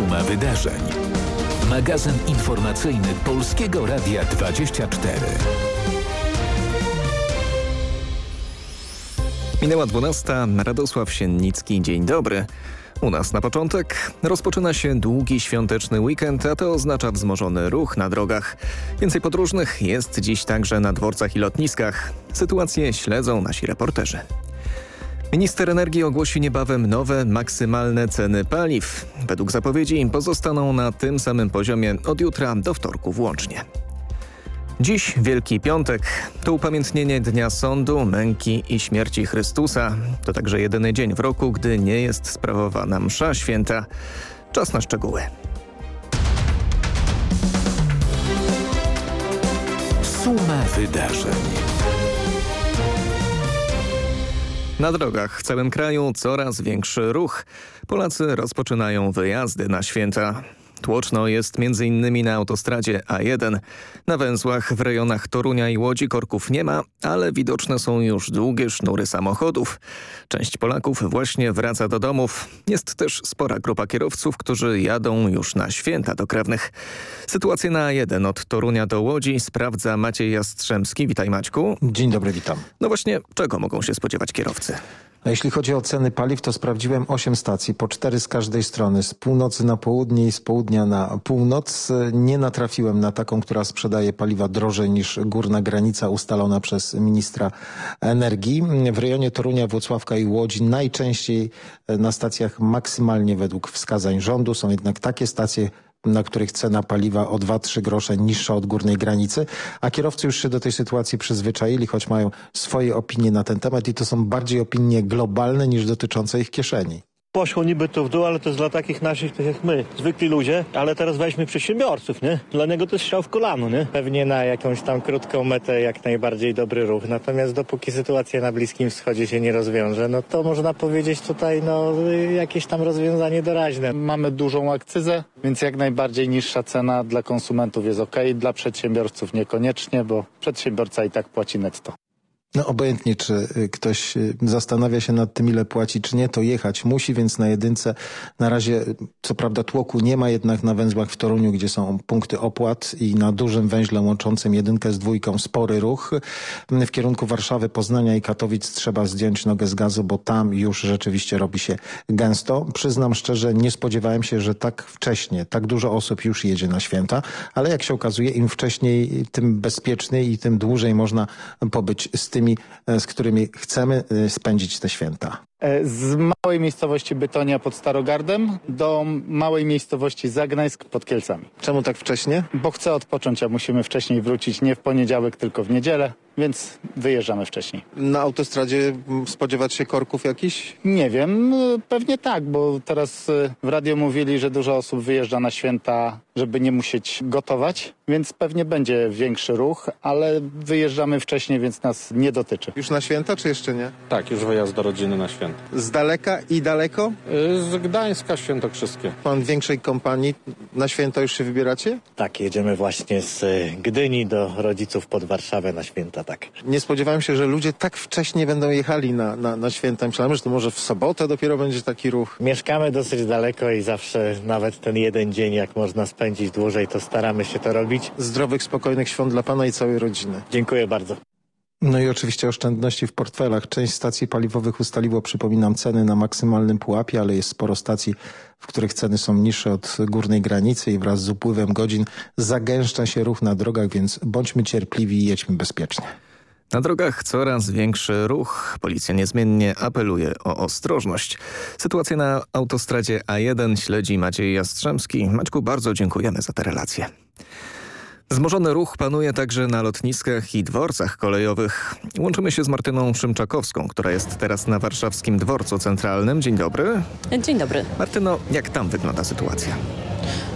Suma wydarzeń. Magazyn informacyjny Polskiego Radia 24. Minęła 12. Radosław Siennicki. Dzień dobry. U nas na początek rozpoczyna się długi świąteczny weekend, a to oznacza wzmożony ruch na drogach. Więcej podróżnych jest dziś także na dworcach i lotniskach. Sytuację śledzą nasi reporterzy. Minister energii ogłosi niebawem nowe maksymalne ceny paliw. Według zapowiedzi pozostaną na tym samym poziomie od jutra do wtorku włącznie. Dziś Wielki Piątek. To upamiętnienie Dnia Sądu, Męki i Śmierci Chrystusa. To także jedyny dzień w roku, gdy nie jest sprawowana msza święta. Czas na szczegóły. Suma wydarzeń. Na drogach w całym kraju coraz większy ruch. Polacy rozpoczynają wyjazdy na święta. Tłoczno jest m.in. na autostradzie A1. Na węzłach w rejonach Torunia i Łodzi korków nie ma, ale widoczne są już długie sznury samochodów. Część Polaków właśnie wraca do domów. Jest też spora grupa kierowców, którzy jadą już na święta do krewnych. Sytuację na A1 od Torunia do Łodzi sprawdza Maciej Jastrzębski. Witaj Maćku. Dzień dobry, witam. No właśnie, czego mogą się spodziewać kierowcy? A jeśli chodzi o ceny paliw, to sprawdziłem 8 stacji, po 4 z każdej strony, z północy na południe i z południa na północ. Nie natrafiłem na taką, która sprzedaje paliwa drożej niż górna granica ustalona przez ministra energii. W rejonie Torunia, Włocławka i Łodzi najczęściej na stacjach maksymalnie według wskazań rządu są jednak takie stacje, na których cena paliwa o 2-3 grosze niższa od górnej granicy, a kierowcy już się do tej sytuacji przyzwyczaili, choć mają swoje opinie na ten temat i to są bardziej opinie globalne niż dotyczące ich kieszeni. Poszło niby to w dół, ale to jest dla takich naszych, tak jak my, zwykli ludzie, ale teraz weźmy przedsiębiorców, nie? Dla niego to jest strzał w kolano, nie? Pewnie na jakąś tam krótką metę jak najbardziej dobry ruch, natomiast dopóki sytuacja na Bliskim Wschodzie się nie rozwiąże, no to można powiedzieć tutaj, no, jakieś tam rozwiązanie doraźne. Mamy dużą akcyzę, więc jak najbardziej niższa cena dla konsumentów jest ok, dla przedsiębiorców niekoniecznie, bo przedsiębiorca i tak płaci netto. No obojętnie, czy y, ktoś y, zastanawia się nad tym, ile płaci, czy nie, to jechać musi, więc na jedynce na razie, y, co prawda tłoku nie ma, jednak na węzłach w Toruniu, gdzie są punkty opłat i na dużym węźle łączącym jedynkę z dwójką spory ruch. W kierunku Warszawy, Poznania i Katowic trzeba zdjąć nogę z gazu, bo tam już rzeczywiście robi się gęsto. Przyznam szczerze, nie spodziewałem się, że tak wcześnie, tak dużo osób już jedzie na święta, ale jak się okazuje, im wcześniej, tym bezpieczniej i tym dłużej można pobyć z tym tymi, z którymi chcemy spędzić te święta. Z małej miejscowości Bytonia pod Starogardem do małej miejscowości Zagnańsk pod Kielcami. Czemu tak wcześnie? Bo chcę odpocząć, a musimy wcześniej wrócić nie w poniedziałek, tylko w niedzielę, więc wyjeżdżamy wcześniej. Na autostradzie spodziewać się korków jakichś? Nie wiem, pewnie tak, bo teraz w radio mówili, że dużo osób wyjeżdża na święta, żeby nie musieć gotować, więc pewnie będzie większy ruch, ale wyjeżdżamy wcześniej, więc nas nie dotyczy. Już na święta, czy jeszcze nie? Tak, już wyjazd do rodziny na święta. Z daleka i daleko? Z Gdańska Świętokrzyskie. Pan większej kompanii na święta już się wybieracie? Tak, jedziemy właśnie z Gdyni do rodziców pod Warszawę na święta, tak. Nie spodziewałem się, że ludzie tak wcześnie będą jechali na, na, na święta. Myślałem, że to może w sobotę dopiero będzie taki ruch. Mieszkamy dosyć daleko i zawsze nawet ten jeden dzień, jak można spędzić dłużej, to staramy się to robić. Zdrowych, spokojnych świąt dla pana i całej rodziny. Dziękuję bardzo. No i oczywiście oszczędności w portfelach. Część stacji paliwowych ustaliło, przypominam, ceny na maksymalnym pułapie, ale jest sporo stacji, w których ceny są niższe od górnej granicy i wraz z upływem godzin zagęszcza się ruch na drogach, więc bądźmy cierpliwi i jedźmy bezpiecznie. Na drogach coraz większy ruch. Policja niezmiennie apeluje o ostrożność. Sytuację na autostradzie A1 śledzi Maciej Jastrzębski. Maćku, bardzo dziękujemy za te relacje. Wzmożony ruch panuje także na lotniskach i dworcach kolejowych. Łączymy się z Martyną Szymczakowską, która jest teraz na warszawskim dworcu centralnym. Dzień dobry. Dzień dobry. Martyno, jak tam wygląda sytuacja?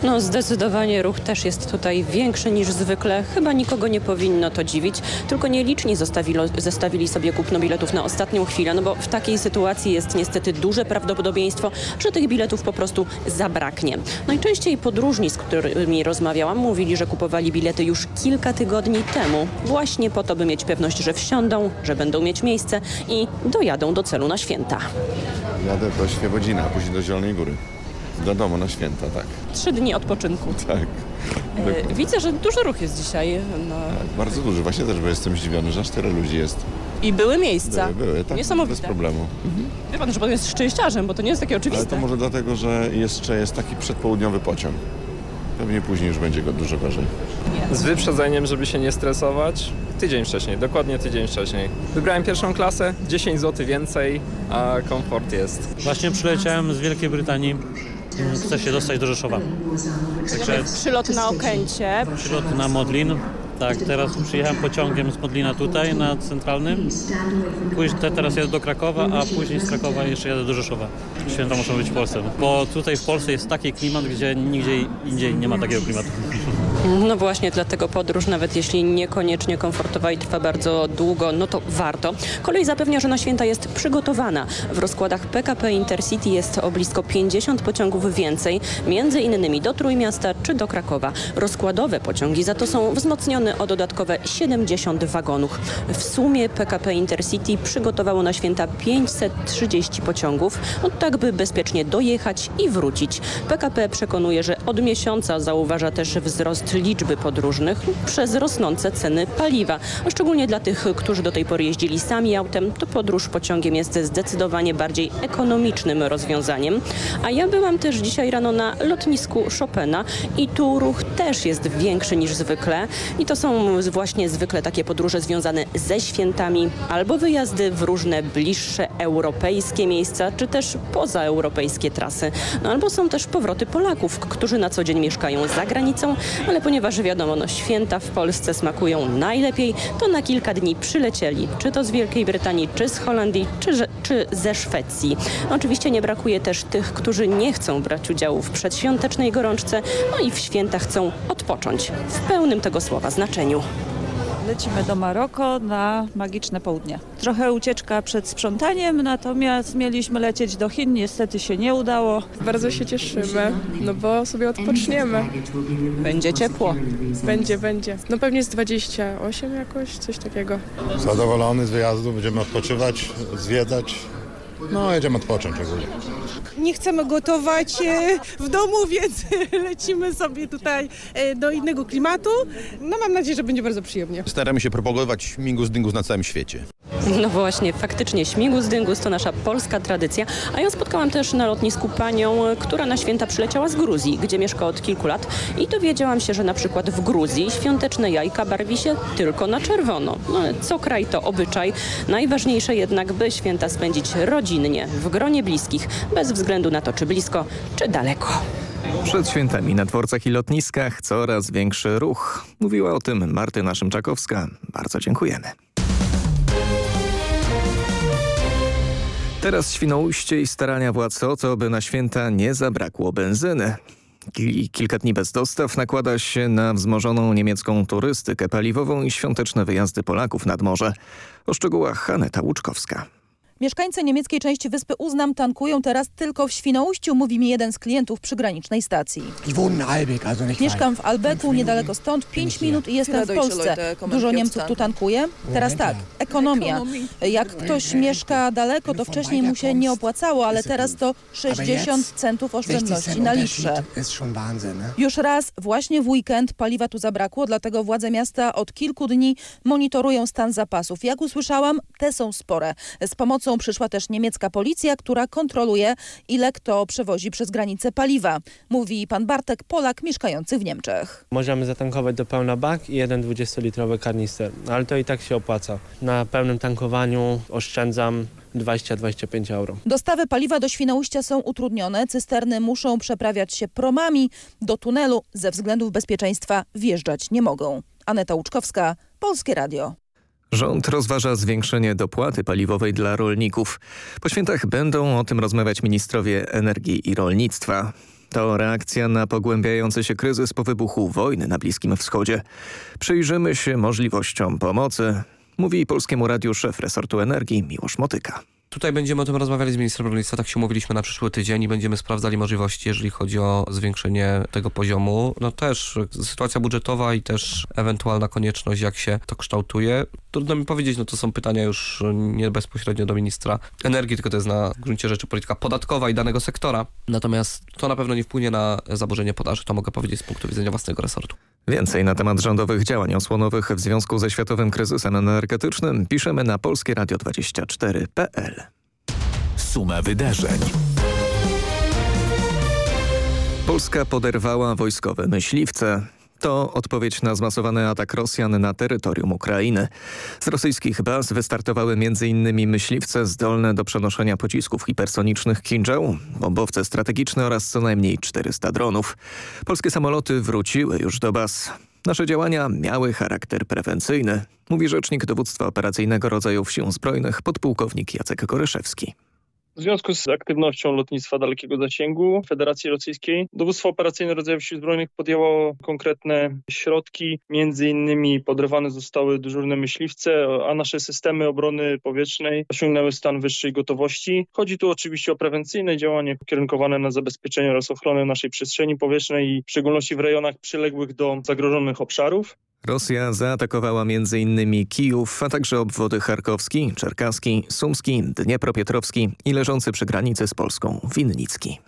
No zdecydowanie ruch też jest tutaj większy niż zwykle. Chyba nikogo nie powinno to dziwić. Tylko nieliczni zostawili, zestawili sobie kupno biletów na ostatnią chwilę, no bo w takiej sytuacji jest niestety duże prawdopodobieństwo, że tych biletów po prostu zabraknie. Najczęściej podróżni, z którymi rozmawiałam, mówili, że kupowali bilety już kilka tygodni temu. Właśnie po to, by mieć pewność, że wsiądą, że będą mieć miejsce i dojadą do celu na święta. Jadę do Świebodzina, później do Zielonej Góry. Do domu na święta, tak. Trzy dni odpoczynku. Tak. E, Widzę, że duży ruch jest dzisiaj. No. Bardzo duży. Właśnie też bo jestem zdziwiony, że aż tyle ludzi jest. I były miejsca. Były, były, tak. Niesamowite. Bez problemu. Wie pan, że pan jest szczęściarzem, bo to nie jest takie Ale oczywiste. to może dlatego, że jeszcze jest taki przedpołudniowy pociąg. Pewnie później już będzie go dużo gorzej. Z wyprzedzeniem, żeby się nie stresować. Tydzień wcześniej, dokładnie tydzień wcześniej. Wybrałem pierwszą klasę, 10 zł więcej, a komfort jest. Właśnie przyleciałem z Wielkiej Brytanii. Chcę się dostać do Rzeszowa. Także Przylot na Okęcie. przylot na Modlin. Tak, teraz przyjechałem pociągiem z Modlina tutaj na centralnym. Później te- teraz jadę do Krakowa, a później z Krakowa jeszcze jadę do Rzeszowa. Święta muszą być w Polsce. Bo tutaj w Polsce jest taki klimat, gdzie nigdzie indziej nie ma takiego klimatu. No właśnie, dlatego podróż, nawet jeśli niekoniecznie komfortowa i trwa bardzo długo, no to warto. Kolej zapewnia, że na święta jest przygotowana. W rozkładach PKP Intercity jest o blisko 50 pociągów więcej, między innymi do Trójmiasta czy do Krakowa. Rozkładowe pociągi za to są wzmocnione o dodatkowe 70 wagonów. W sumie PKP Intercity przygotowało na święta 530 pociągów, no tak by bezpiecznie dojechać i wrócić. PKP przekonuje, że od miesiąca zauważa też wzrost liczby podróżnych przez rosnące ceny paliwa. Szczególnie dla tych, którzy do tej pory jeździli sami autem, to podróż pociągiem jest zdecydowanie bardziej ekonomicznym rozwiązaniem. A ja byłam też dzisiaj rano na lotnisku Chopina i tu ruch też jest większy niż zwykle. I to są właśnie zwykle takie podróże związane ze świętami albo wyjazdy w różne bliższe europejskie miejsca, czy też pozaeuropejskie trasy. No, albo są też powroty Polaków, którzy na co dzień mieszkają za granicą, ale ponieważ wiadomo, no, święta w Polsce smakują najlepiej, to na kilka dni przylecieli, czy to z Wielkiej Brytanii, czy z Holandii, czy, czy ze Szwecji. Oczywiście nie brakuje też tych, którzy nie chcą brać udziału w przedświątecznej gorączce, no i w święta chcą odpocząć w pełnym tego słowa znaczeniu. Lecimy do Maroko na magiczne południe. Trochę ucieczka przed sprzątaniem, natomiast mieliśmy lecieć do Chin, niestety się nie udało. Bardzo się cieszymy, no bo sobie odpoczniemy. Będzie ciepło. Będzie, będzie. No pewnie z 28 jakoś, coś takiego. Zadowolony z wyjazdu, będziemy odpoczywać, zwiedzać. No, jedziemy odpocząć ogólnie. Nie chcemy gotować e, w domu, więc lecimy sobie tutaj e, do innego klimatu. No mam nadzieję, że będzie bardzo przyjemnie. Staramy się propagować mingus dingus na całym świecie. No właśnie, faktycznie śmigus dyngus to nasza polska tradycja. A ja spotkałam też na lotnisku panią, która na święta przyleciała z Gruzji, gdzie mieszka od kilku lat i dowiedziałam się, że na przykład w Gruzji świąteczne jajka barwi się tylko na czerwono. No, co kraj to obyczaj. Najważniejsze jednak, by święta spędzić rodzinnie, w gronie bliskich, bez względu na to, czy blisko, czy daleko. Przed świętami na dworcach i lotniskach coraz większy ruch. Mówiła o tym Martyna Szymczakowska. Bardzo dziękujemy. Teraz Świnoujście i starania władz o to, by na święta nie zabrakło benzyny. Kil- Kilka dni bez dostaw nakłada się na wzmożoną niemiecką turystykę paliwową i świąteczne wyjazdy Polaków nad morze. O szczegółach Haneta Łuczkowska. Mieszkańcy niemieckiej części wyspy Uznam tankują teraz tylko w Świnoujściu, mówi mi jeden z klientów przygranicznej stacji. Mieszkam w Albeku, niedaleko stąd, 5 minut i jestem w Polsce. Dużo Niemców tu tankuje? Teraz tak, ekonomia. Jak ktoś mieszka daleko, to wcześniej mu się nie opłacało, ale teraz to 60 centów oszczędności na litrze. Już raz właśnie w weekend paliwa tu zabrakło, dlatego władze miasta od kilku dni monitorują stan zapasów. Jak usłyszałam, te są spore. Z pomocą przyszła też niemiecka policja, która kontroluje, ile kto przewozi przez granicę paliwa. Mówi pan Bartek, Polak mieszkający w Niemczech. Możemy zatankować do pełna bak i jeden 20-litrowy karnister, ale to i tak się opłaca. Na pełnym tankowaniu oszczędzam 20-25 euro. Dostawy paliwa do Świnoujścia są utrudnione. Cysterny muszą przeprawiać się promami. Do tunelu ze względów bezpieczeństwa wjeżdżać nie mogą. Aneta Łuczkowska, Polskie Radio. Rząd rozważa zwiększenie dopłaty paliwowej dla rolników. Po świętach będą o tym rozmawiać ministrowie energii i rolnictwa. To reakcja na pogłębiający się kryzys po wybuchu wojny na Bliskim Wschodzie. Przyjrzymy się możliwościom pomocy, mówi Polskiemu Radiu szef resortu energii Miłosz Motyka. Tutaj będziemy o tym rozmawiali z ministrem rolnictwa, tak się umówiliśmy na przyszły tydzień i będziemy sprawdzali możliwości, jeżeli chodzi o zwiększenie tego poziomu. No też sytuacja budżetowa i też ewentualna konieczność, jak się to kształtuje. Trudno mi powiedzieć, no to są pytania już nie bezpośrednio do ministra energii, tylko to jest na gruncie rzeczy polityka podatkowa i danego sektora. Natomiast to na pewno nie wpłynie na zaburzenie podaży, to mogę powiedzieć z punktu widzenia własnego resortu. Więcej na temat rządowych działań osłonowych w związku ze światowym kryzysem energetycznym piszemy na polskieradio24.pl. Suma wydarzeń. Polska poderwała wojskowe myśliwce. To odpowiedź na zmasowany atak Rosjan na terytorium Ukrainy. Z rosyjskich baz wystartowały m.in. myśliwce zdolne do przenoszenia pocisków hipersonicznych Kinjal, bombowce strategiczne oraz co najmniej 400 dronów. Polskie samoloty wróciły już do baz. Nasze działania miały charakter prewencyjny, mówi rzecznik dowództwa operacyjnego rodzajów sił zbrojnych podpułkownik Jacek Koryszewski. W związku z aktywnością lotnictwa dalekiego zasięgu Federacji Rosyjskiej, dowództwo operacyjne rodzajów sił zbrojnych podjęło konkretne środki. Między innymi podrywane zostały dyżurne myśliwce, a nasze systemy obrony powietrznej osiągnęły stan wyższej gotowości. Chodzi tu oczywiście o prewencyjne działanie ukierunkowane na zabezpieczenie oraz ochronę naszej przestrzeni powietrznej i w szczególności w rejonach przyległych do zagrożonych obszarów. Rosja zaatakowała m.in. Kijów, a także obwody charkowski, czerkaski, sumski, dniepropietrowski i leżący przy granicy z Polską Winnicki.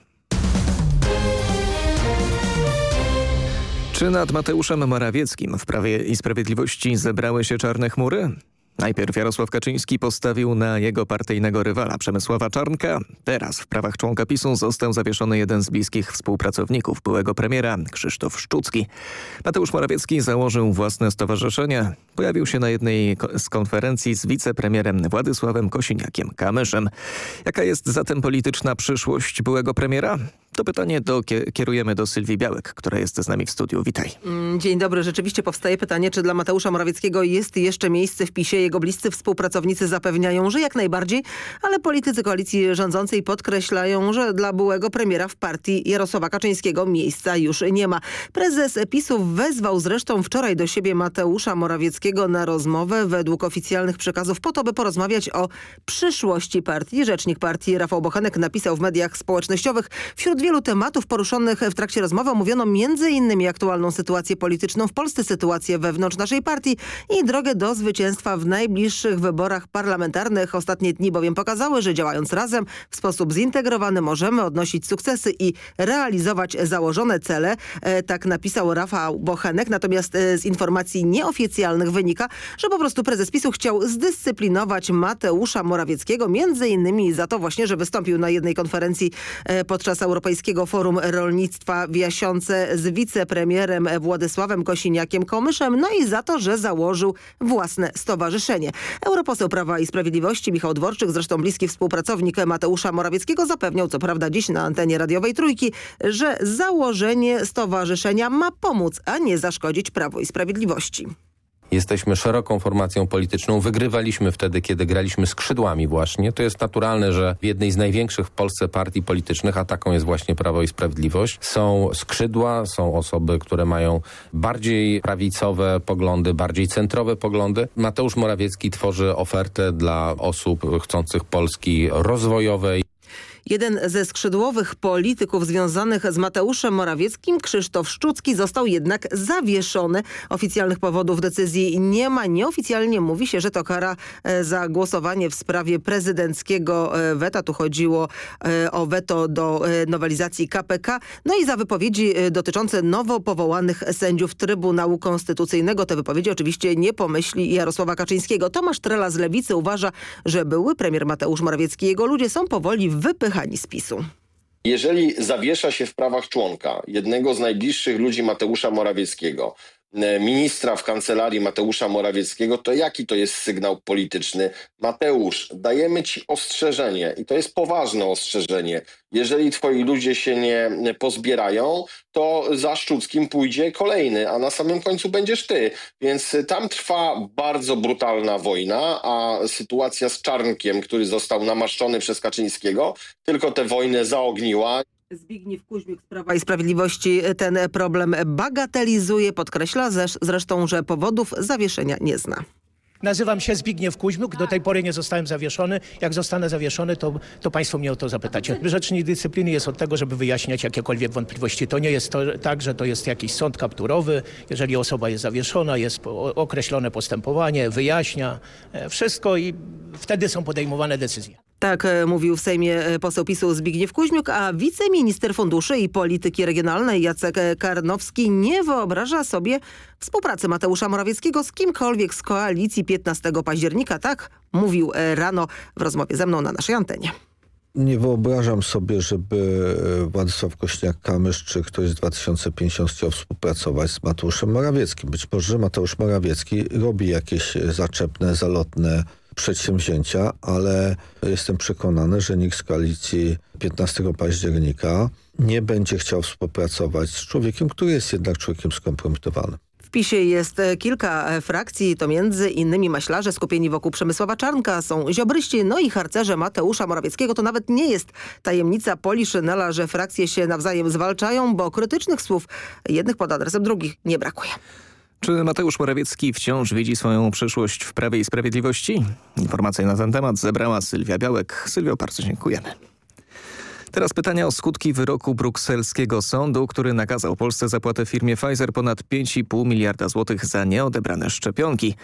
Czy nad Mateuszem Morawieckim w Prawie i Sprawiedliwości zebrały się czarne chmury? Najpierw Jarosław Kaczyński postawił na jego partyjnego rywala Przemysława Czarnka. Teraz w prawach członka PiSu został zawieszony jeden z bliskich współpracowników byłego premiera, Krzysztof Szczucki. Mateusz Morawiecki założył własne stowarzyszenie. Pojawił się na jednej z konferencji z wicepremierem Władysławem Kosiniakiem-Kamyszem. Jaka jest zatem polityczna przyszłość byłego premiera? To pytanie do, kierujemy do Sylwii Białek, która jest z nami w studiu. Witaj. Dzień dobry. Rzeczywiście powstaje pytanie, czy dla Mateusza Morawieckiego jest jeszcze miejsce w PiSie. Jego bliscy współpracownicy zapewniają, że jak najbardziej, ale politycy koalicji rządzącej podkreślają, że dla byłego premiera w partii Jarosława Kaczyńskiego miejsca już nie ma. Prezes PiSu wezwał zresztą wczoraj do siebie Mateusza Morawieckiego na rozmowę według oficjalnych przekazów po to, by porozmawiać o przyszłości partii. Rzecznik partii Rafał Bochanek napisał w mediach społecznościowych wśród wielu tematów poruszonych w trakcie rozmowy omówiono m.in. aktualną sytuację polityczną w Polsce, sytuację wewnątrz naszej partii i drogę do zwycięstwa w najbliższych wyborach parlamentarnych. Ostatnie dni bowiem pokazały, że działając razem w sposób zintegrowany możemy odnosić sukcesy i realizować założone cele. E, tak napisał Rafał Bochenek. Natomiast e, z informacji nieoficjalnych wynika, że po prostu prezes PiSu chciał zdyscyplinować Mateusza Morawieckiego, między innymi za to właśnie, że wystąpił na jednej konferencji e, podczas Europejskiego Europejskiego Forum Rolnictwa w Jasiące z wicepremierem Władysławem Kosiniakiem-Komyszem, no i za to, że założył własne stowarzyszenie. Europoseł Prawa i Sprawiedliwości Michał Dworczyk, zresztą bliski współpracownik Mateusza Morawieckiego, zapewniał co prawda dziś na antenie radiowej Trójki, że założenie stowarzyszenia ma pomóc, a nie zaszkodzić Prawo i Sprawiedliwości. Jesteśmy szeroką formacją polityczną. Wygrywaliśmy wtedy, kiedy graliśmy skrzydłami właśnie. To jest naturalne, że w jednej z największych w Polsce partii politycznych, a taką jest właśnie Prawo i Sprawiedliwość, są skrzydła, są osoby, które mają bardziej prawicowe poglądy, bardziej centrowe poglądy. Mateusz Morawiecki tworzy ofertę dla osób chcących Polski rozwojowej. Jeden ze skrzydłowych polityków związanych z Mateuszem Morawieckim, Krzysztof Szczucki, został jednak zawieszony. Oficjalnych powodów decyzji nie ma. Nieoficjalnie mówi się, że to kara e, za głosowanie w sprawie prezydenckiego e, weta. Tu chodziło e, o weto do nowelizacji KPK. No i za wypowiedzi dotyczące nowo powołanych sędziów Trybunału Konstytucyjnego. Te wypowiedzi oczywiście nie pomyśli Jarosława Kaczyńskiego. Tomasz Trela z Lewicy uważa, że były premier Mateusz Morawiecki i jego ludzie są powoli wypychani z PiSu. Jeżeli zawiesza się w prawach członka jednego z najbliższych ludzi Mateusza Morawieckiego, ministra w kancelarii Mateusza Morawieckiego, to jaki to jest sygnał polityczny? Mateusz, dajemy ci ostrzeżenie i to jest poważne ostrzeżenie. Jeżeli twoi ludzie się nie pozbierają, to za Szczuckim pójdzie kolejny, a na samym końcu będziesz ty. Więc tam trwa bardzo brutalna wojna, a sytuacja z Czarnkiem, który został namaszczony przez Kaczyńskiego, tylko tę wojnę zaogniła. Zbigniew Kuźmiuk z Prawa i Sprawiedliwości ten problem bagatelizuje, podkreśla zresztą, że powodów zawieszenia nie zna. Nazywam się Zbigniew Kuźmiuk, do tej pory nie zostałem zawieszony. Jak zostanę zawieszony, to, to Państwo mnie o to zapytacie. Rzecznik dyscypliny jest od tego, żeby wyjaśniać jakiekolwiek wątpliwości. To nie jest to, tak, że to jest jakiś sąd kapturowy. Jeżeli osoba jest zawieszona, jest określone postępowanie, wyjaśnia e, wszystko i wtedy są podejmowane decyzje. Tak e, mówił w Sejmie e, poseł PiSu Zbigniew Kuźmiuk, a wiceminister funduszy i polityki regionalnej Jacek e, Karnowski nie wyobraża sobie współpracy Mateusza Morawieckiego z kimkolwiek z koalicji 15 października. Tak mówił rano w rozmowie ze mną na naszej antenie. Nie wyobrażam sobie, żeby Władysław Kośniak-Kamysz czy ktoś z 2050 chciał współpracować z Mateuszem Morawieckim. Być może Mateusz Morawiecki robi jakieś zaczepne, zalotne przedsięwzięcia, ale jestem przekonany, że nikt z koalicji 15 października nie będzie chciał współpracować z człowiekiem, który jest jednak człowiekiem skompromitowanym. W PiSie jest e, kilka e, frakcji, to między innymi maślarze skupieni wokół Przemysława Czarnka, są ziobryści, no i harcerze Mateusza Morawieckiego. To nawet nie jest tajemnica Poliszynela, że frakcje się nawzajem zwalczają, bo krytycznych słów jednych pod adresem drugich nie brakuje. Czy Mateusz Morawiecki wciąż widzi swoją przyszłość w Prawie i Sprawiedliwości? Informacje na ten temat zebrała Sylwia Białek. Sylwio, bardzo dziękujemy. Teraz pytania o skutki wyroku brukselskiego sądu, który nakazał Polsce zapłatę firmie Pfizer ponad 5,5 miliarda złotych za nieodebrane szczepionki.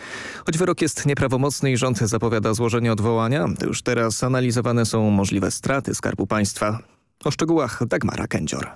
Choć wyrok jest nieprawomocny i rząd zapowiada złożenie odwołania, to już teraz analizowane są możliwe straty Skarbu Państwa. O szczegółach Dagmara Kędzior.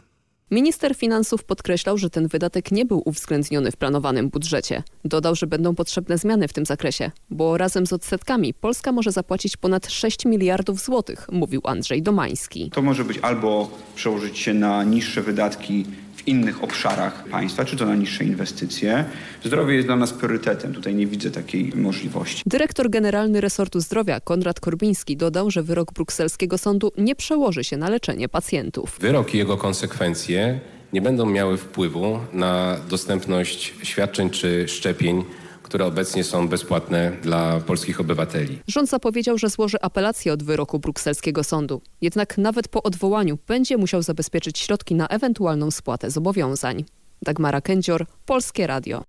Minister finansów podkreślał, że ten wydatek nie był uwzględniony w planowanym budżecie. Dodał, że będą potrzebne zmiany w tym zakresie, bo razem z odsetkami Polska może zapłacić ponad 6 miliardów złotych, mówił Andrzej Domański. To może być albo przełożyć się na niższe wydatki innych obszarach państwa, czy to na niższe inwestycje. Zdrowie jest dla nas priorytetem. Tutaj nie widzę takiej możliwości. Dyrektor generalny resortu zdrowia Konrad Korbiński dodał, że wyrok brukselskiego sądu nie przełoży się na leczenie pacjentów. Wyrok i jego konsekwencje nie będą miały wpływu na dostępność świadczeń czy szczepień które obecnie są bezpłatne dla polskich obywateli. Rząd zapowiedział, że złoży apelację od wyroku brukselskiego sądu. Jednak nawet po odwołaniu będzie musiał zabezpieczyć środki na ewentualną spłatę zobowiązań. Dagmara Kędzior, Polskie Radio.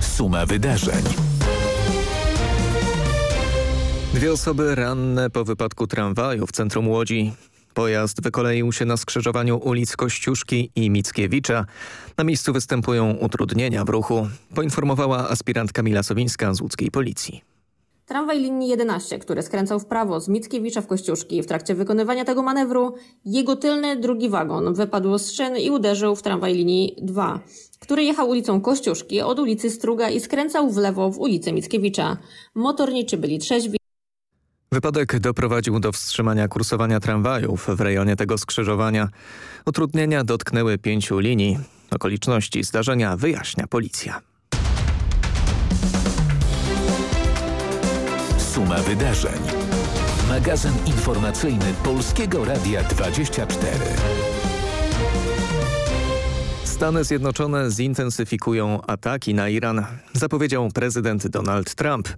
Suma wydarzeń. Dwie osoby ranne po wypadku tramwaju w centrum Łodzi. Pojazd wykoleił się na skrzyżowaniu ulic Kościuszki i Mickiewicza. Na miejscu występują utrudnienia w ruchu, poinformowała aspirant Kamila Sowińska z łódzkiej policji. Tramwaj linii 11, który skręcał w prawo z Mickiewicza w Kościuszki. W trakcie wykonywania tego manewru jego tylny drugi wagon wypadł z szyn i uderzył w tramwaj linii 2, który jechał ulicą Kościuszki od ulicy Struga i skręcał w lewo w ulicę Mickiewicza. Motorniczy byli trzeźwi. Wypadek doprowadził do wstrzymania kursowania tramwajów w rejonie tego skrzyżowania. Utrudnienia dotknęły pięciu linii. Okoliczności zdarzenia wyjaśnia policja. Suma wydarzeń. Magazyn informacyjny Polskiego Radia 24. Stany Zjednoczone zintensyfikują ataki na Iran, zapowiedział prezydent Donald Trump.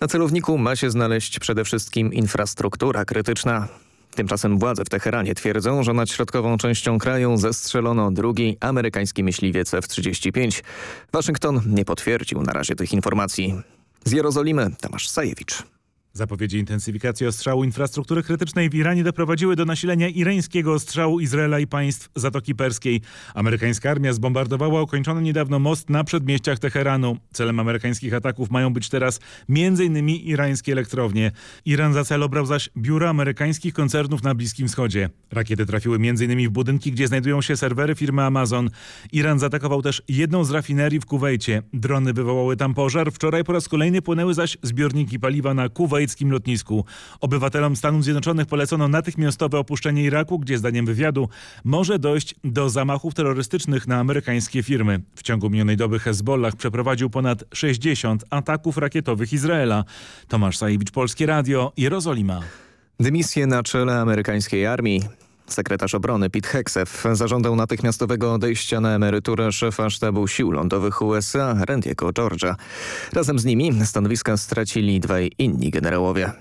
Na celowniku ma się znaleźć przede wszystkim infrastruktura krytyczna. Tymczasem władze w Teheranie twierdzą, że nad środkową częścią kraju zestrzelono drugi amerykański myśliwiec F-35. Waszyngton nie potwierdził na razie tych informacji. Z Jerozolimy Tomasz Sajewicz. Zapowiedzi intensyfikacji ostrzału infrastruktury krytycznej w Iranie doprowadziły do nasilenia irańskiego ostrzału Izraela i państw Zatoki Perskiej. Amerykańska armia zbombardowała ukończony niedawno most na przedmieściach Teheranu. Celem amerykańskich ataków mają być teraz m.in. irańskie elektrownie. Iran za cel obrał zaś biura amerykańskich koncernów na Bliskim Wschodzie. Rakiety trafiły m.in. w budynki, gdzie znajdują się serwery firmy Amazon. Iran zaatakował też jedną z rafinerii w Kuwejcie. Drony wywołały tam pożar. Wczoraj po raz kolejny płynęły zaś zbiorniki paliwa na Kuwejt kuwaickim lotnisku. Obywatelom Stanów Zjednoczonych polecono natychmiastowe opuszczenie Iraku, gdzie zdaniem wywiadu może dojść do zamachów terrorystycznych na amerykańskie firmy. W ciągu minionej doby Hezbollah przeprowadził ponad 60 ataków rakietowych Izraela. Tomasz Sajewicz, Polskie Radio, Jerozolima. Dymisję na czele amerykańskiej armii Sekretarz obrony Pete Hegseth zażądał natychmiastowego odejścia na emeryturę szefa sztabu sił lądowych USA Randiego George'a. Razem z nimi stanowiska stracili dwaj inni generałowie.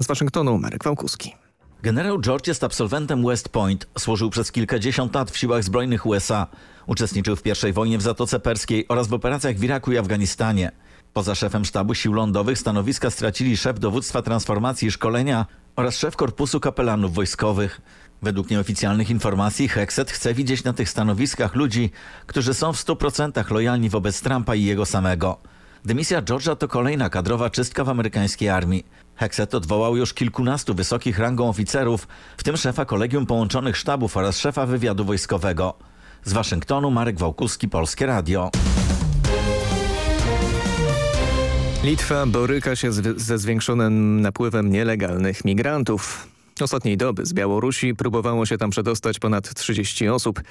Z Waszyngtonu Marek Wałkuski. Generał George jest absolwentem West Point. Służył przez kilkadziesiąt lat w siłach zbrojnych USA. Uczestniczył w I wojnie w Zatoce Perskiej oraz w operacjach w Iraku i Afganistanie. Poza szefem sztabu sił lądowych stanowiska stracili szef dowództwa transformacji i szkolenia oraz szef korpusu kapelanów wojskowych. Według nieoficjalnych informacji Hexet chce widzieć na tych stanowiskach ludzi, którzy są w 100% lojalni wobec Trumpa i jego samego. Dymisja George'a to kolejna kadrowa czystka w amerykańskiej armii. Hexet odwołał już kilkunastu wysokich rangą oficerów, w tym szefa Kolegium Połączonych Sztabów oraz szefa wywiadu wojskowego. Z Waszyngtonu Marek Wałkuski, Polskie Radio. Litwa boryka się ze zwiększonym napływem nielegalnych migrantów. Ostatniej doby z Białorusi próbowało się tam przedostać ponad 30 osób.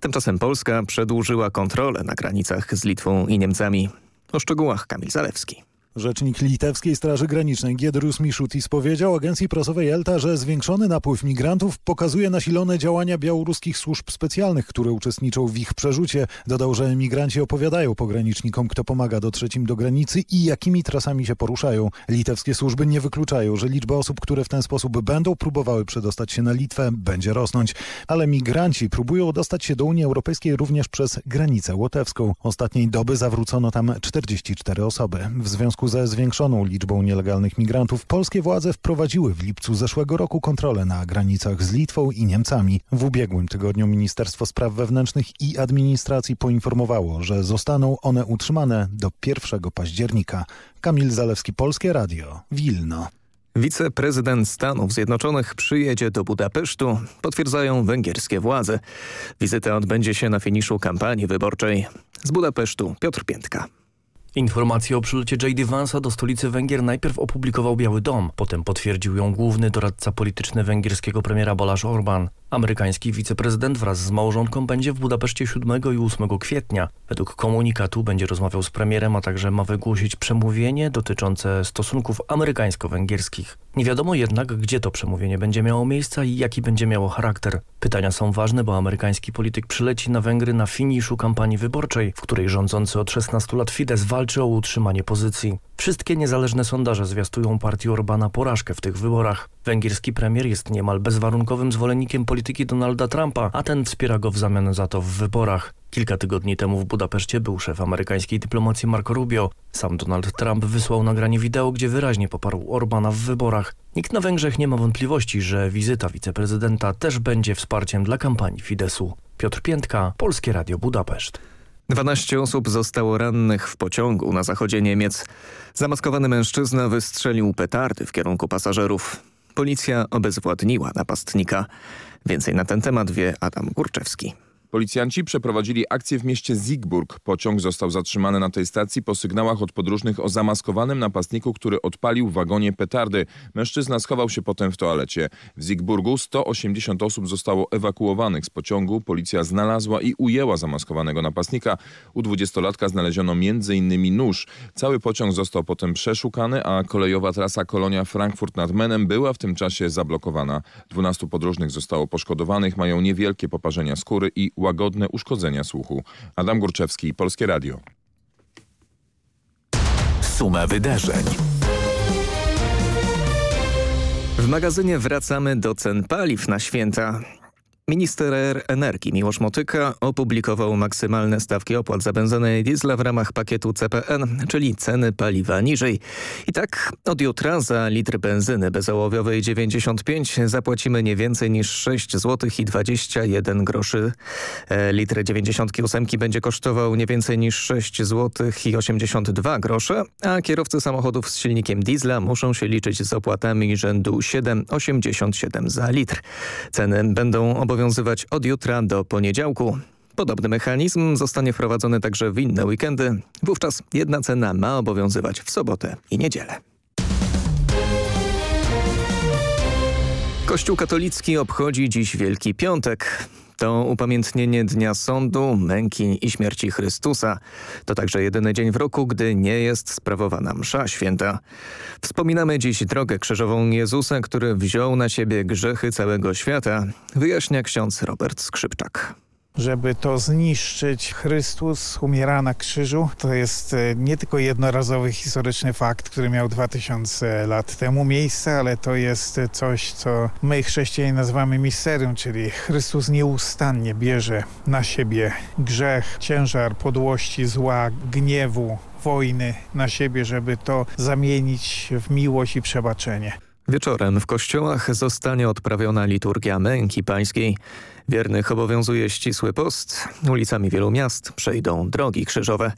Tymczasem Polska przedłużyła kontrolę na granicach z Litwą i Niemcami. O szczegółach Kamil Zalewski. Rzecznik Litewskiej Straży Granicznej Giedrius Miszutis powiedział agencji prasowej ELTA, że zwiększony napływ migrantów pokazuje nasilone działania białoruskich służb specjalnych, które uczestniczą w ich przerzucie. Dodał, że emigranci opowiadają pogranicznikom, kto pomaga dotrzeć im do granicy i jakimi trasami się poruszają. Litewskie służby nie wykluczają, że liczba osób, które w ten sposób będą próbowały przedostać się na Litwę, będzie rosnąć. Ale migranci próbują dostać się do Unii Europejskiej również przez granicę łotewską. Ostatniej doby zawrócono tam 44 osoby. W związku ze zwiększoną liczbą nielegalnych migrantów polskie władze wprowadziły w lipcu zeszłego roku kontrolę na granicach z Litwą i Niemcami. W ubiegłym tygodniu Ministerstwo Spraw Wewnętrznych i Administracji poinformowało, że zostaną one utrzymane do 1 października. Kamil Zalewski, Polskie Radio, Wilno. Wiceprezydent Stanów Zjednoczonych przyjedzie do Budapesztu, potwierdzają węgierskie władze. Wizyta odbędzie się na finiszu kampanii wyborczej. Z Budapesztu Piotr Piętka. Informację o przylocie J.D. Vance'a do stolicy Węgier najpierw opublikował Biały Dom, potem potwierdził ją główny doradca polityczny węgierskiego premiera Bolasz Orban. Amerykański wiceprezydent wraz z małżonką będzie w Budapeszcie 7 i 8 kwietnia. Według komunikatu będzie rozmawiał z premierem, a także ma wygłosić przemówienie dotyczące stosunków amerykańsko-węgierskich. Nie wiadomo jednak, gdzie to przemówienie będzie miało miejsce i jaki będzie miało charakter. Pytania są ważne, bo amerykański polityk przyleci na Węgry na finiszu kampanii wyborczej, w której rządzący od 16 lat Fidesz walczy o utrzymanie pozycji. Wszystkie niezależne sondaże zwiastują partii Orbana porażkę w tych wyborach. Węgierski premier jest niemal bezwarunkowym zwolennikiem polityki Donalda Trumpa, a ten wspiera go w zamian za to w wyborach. Kilka tygodni temu w Budapeszcie był szef amerykańskiej dyplomacji Marco Rubio. Sam Donald Trump wysłał nagranie wideo, gdzie wyraźnie poparł Orbana w wyborach. Nikt na Węgrzech nie ma wątpliwości, że wizyta wiceprezydenta też będzie wsparciem dla kampanii Fidesu. Piotr Piętka, Polskie Radio Budapeszt. 12 osób zostało rannych w pociągu na zachodzie Niemiec. Zamaskowany mężczyzna wystrzelił petardy w kierunku pasażerów. Policja obezwładniła napastnika. Więcej na ten temat wie Adam Górczewski. Policjanci przeprowadzili akcję w mieście Zigburg. Pociąg został zatrzymany na tej stacji po sygnałach od podróżnych o zamaskowanym napastniku, który odpalił w wagonie petardy. Mężczyzna schował się potem w toalecie. W Zigburgu 180 osób zostało ewakuowanych z pociągu. Policja znalazła i ujęła zamaskowanego napastnika. U dwudziestolatka znaleziono m.in. nóż. Cały pociąg został potem przeszukany, a kolejowa trasa Kolonia Frankfurt nad Menem była w tym czasie zablokowana. 12 podróżnych zostało poszkodowanych, mają niewielkie poparzenia skóry i łagodne uszkodzenia słuchu. Adam Górczewski, Polskie Radio. Suma wydarzeń. W magazynie wracamy do cen paliw na święta. Minister energii Miłosz Motyka opublikował maksymalne stawki opłat za benzynę i diesla w ramach pakietu CPN, czyli ceny paliwa niżej. I tak od jutra za litr benzyny bezołowiowej 95 zapłacimy nie więcej niż 6 zł i 21 groszy. E, litr 98 będzie kosztował nie więcej niż 6 zł i 82 grosze, a kierowcy samochodów z silnikiem diesla muszą się liczyć z opłatami rzędu 7,87 za litr. Ceny będą obowiązywać obowiązywać od jutra do poniedziałku. Podobny mechanizm zostanie wprowadzony także w inne weekendy. Wówczas jedna cena ma obowiązywać w sobotę i niedzielę. Kościół katolicki obchodzi dziś Wielki Piątek. To upamiętnienie Dnia Sądu, Męki i Śmierci Chrystusa. To także jedyny dzień w roku, gdy nie jest sprawowana msza święta. Wspominamy dziś drogę krzyżową Jezusa, który wziął na siebie grzechy całego świata, wyjaśnia ksiądz Robert Skrzypczak. Żeby to zniszczyć, Chrystus umiera na krzyżu. To jest e, nie tylko jednorazowy historyczny fakt, który miał 2000 lat temu miejsce, ale to jest coś, co my chrześcijanie nazywamy misterium, czyli Chrystus nieustannie bierze na siebie grzech, ciężar podłości, zła, gniewu, wojny na siebie, żeby to zamienić w miłość i przebaczenie. Wieczorem w kościołach zostanie odprawiona liturgia męki pańskiej. Wiernych obowiązuje ścisły post. Ulicami wielu miast przejdą drogi krzyżowe.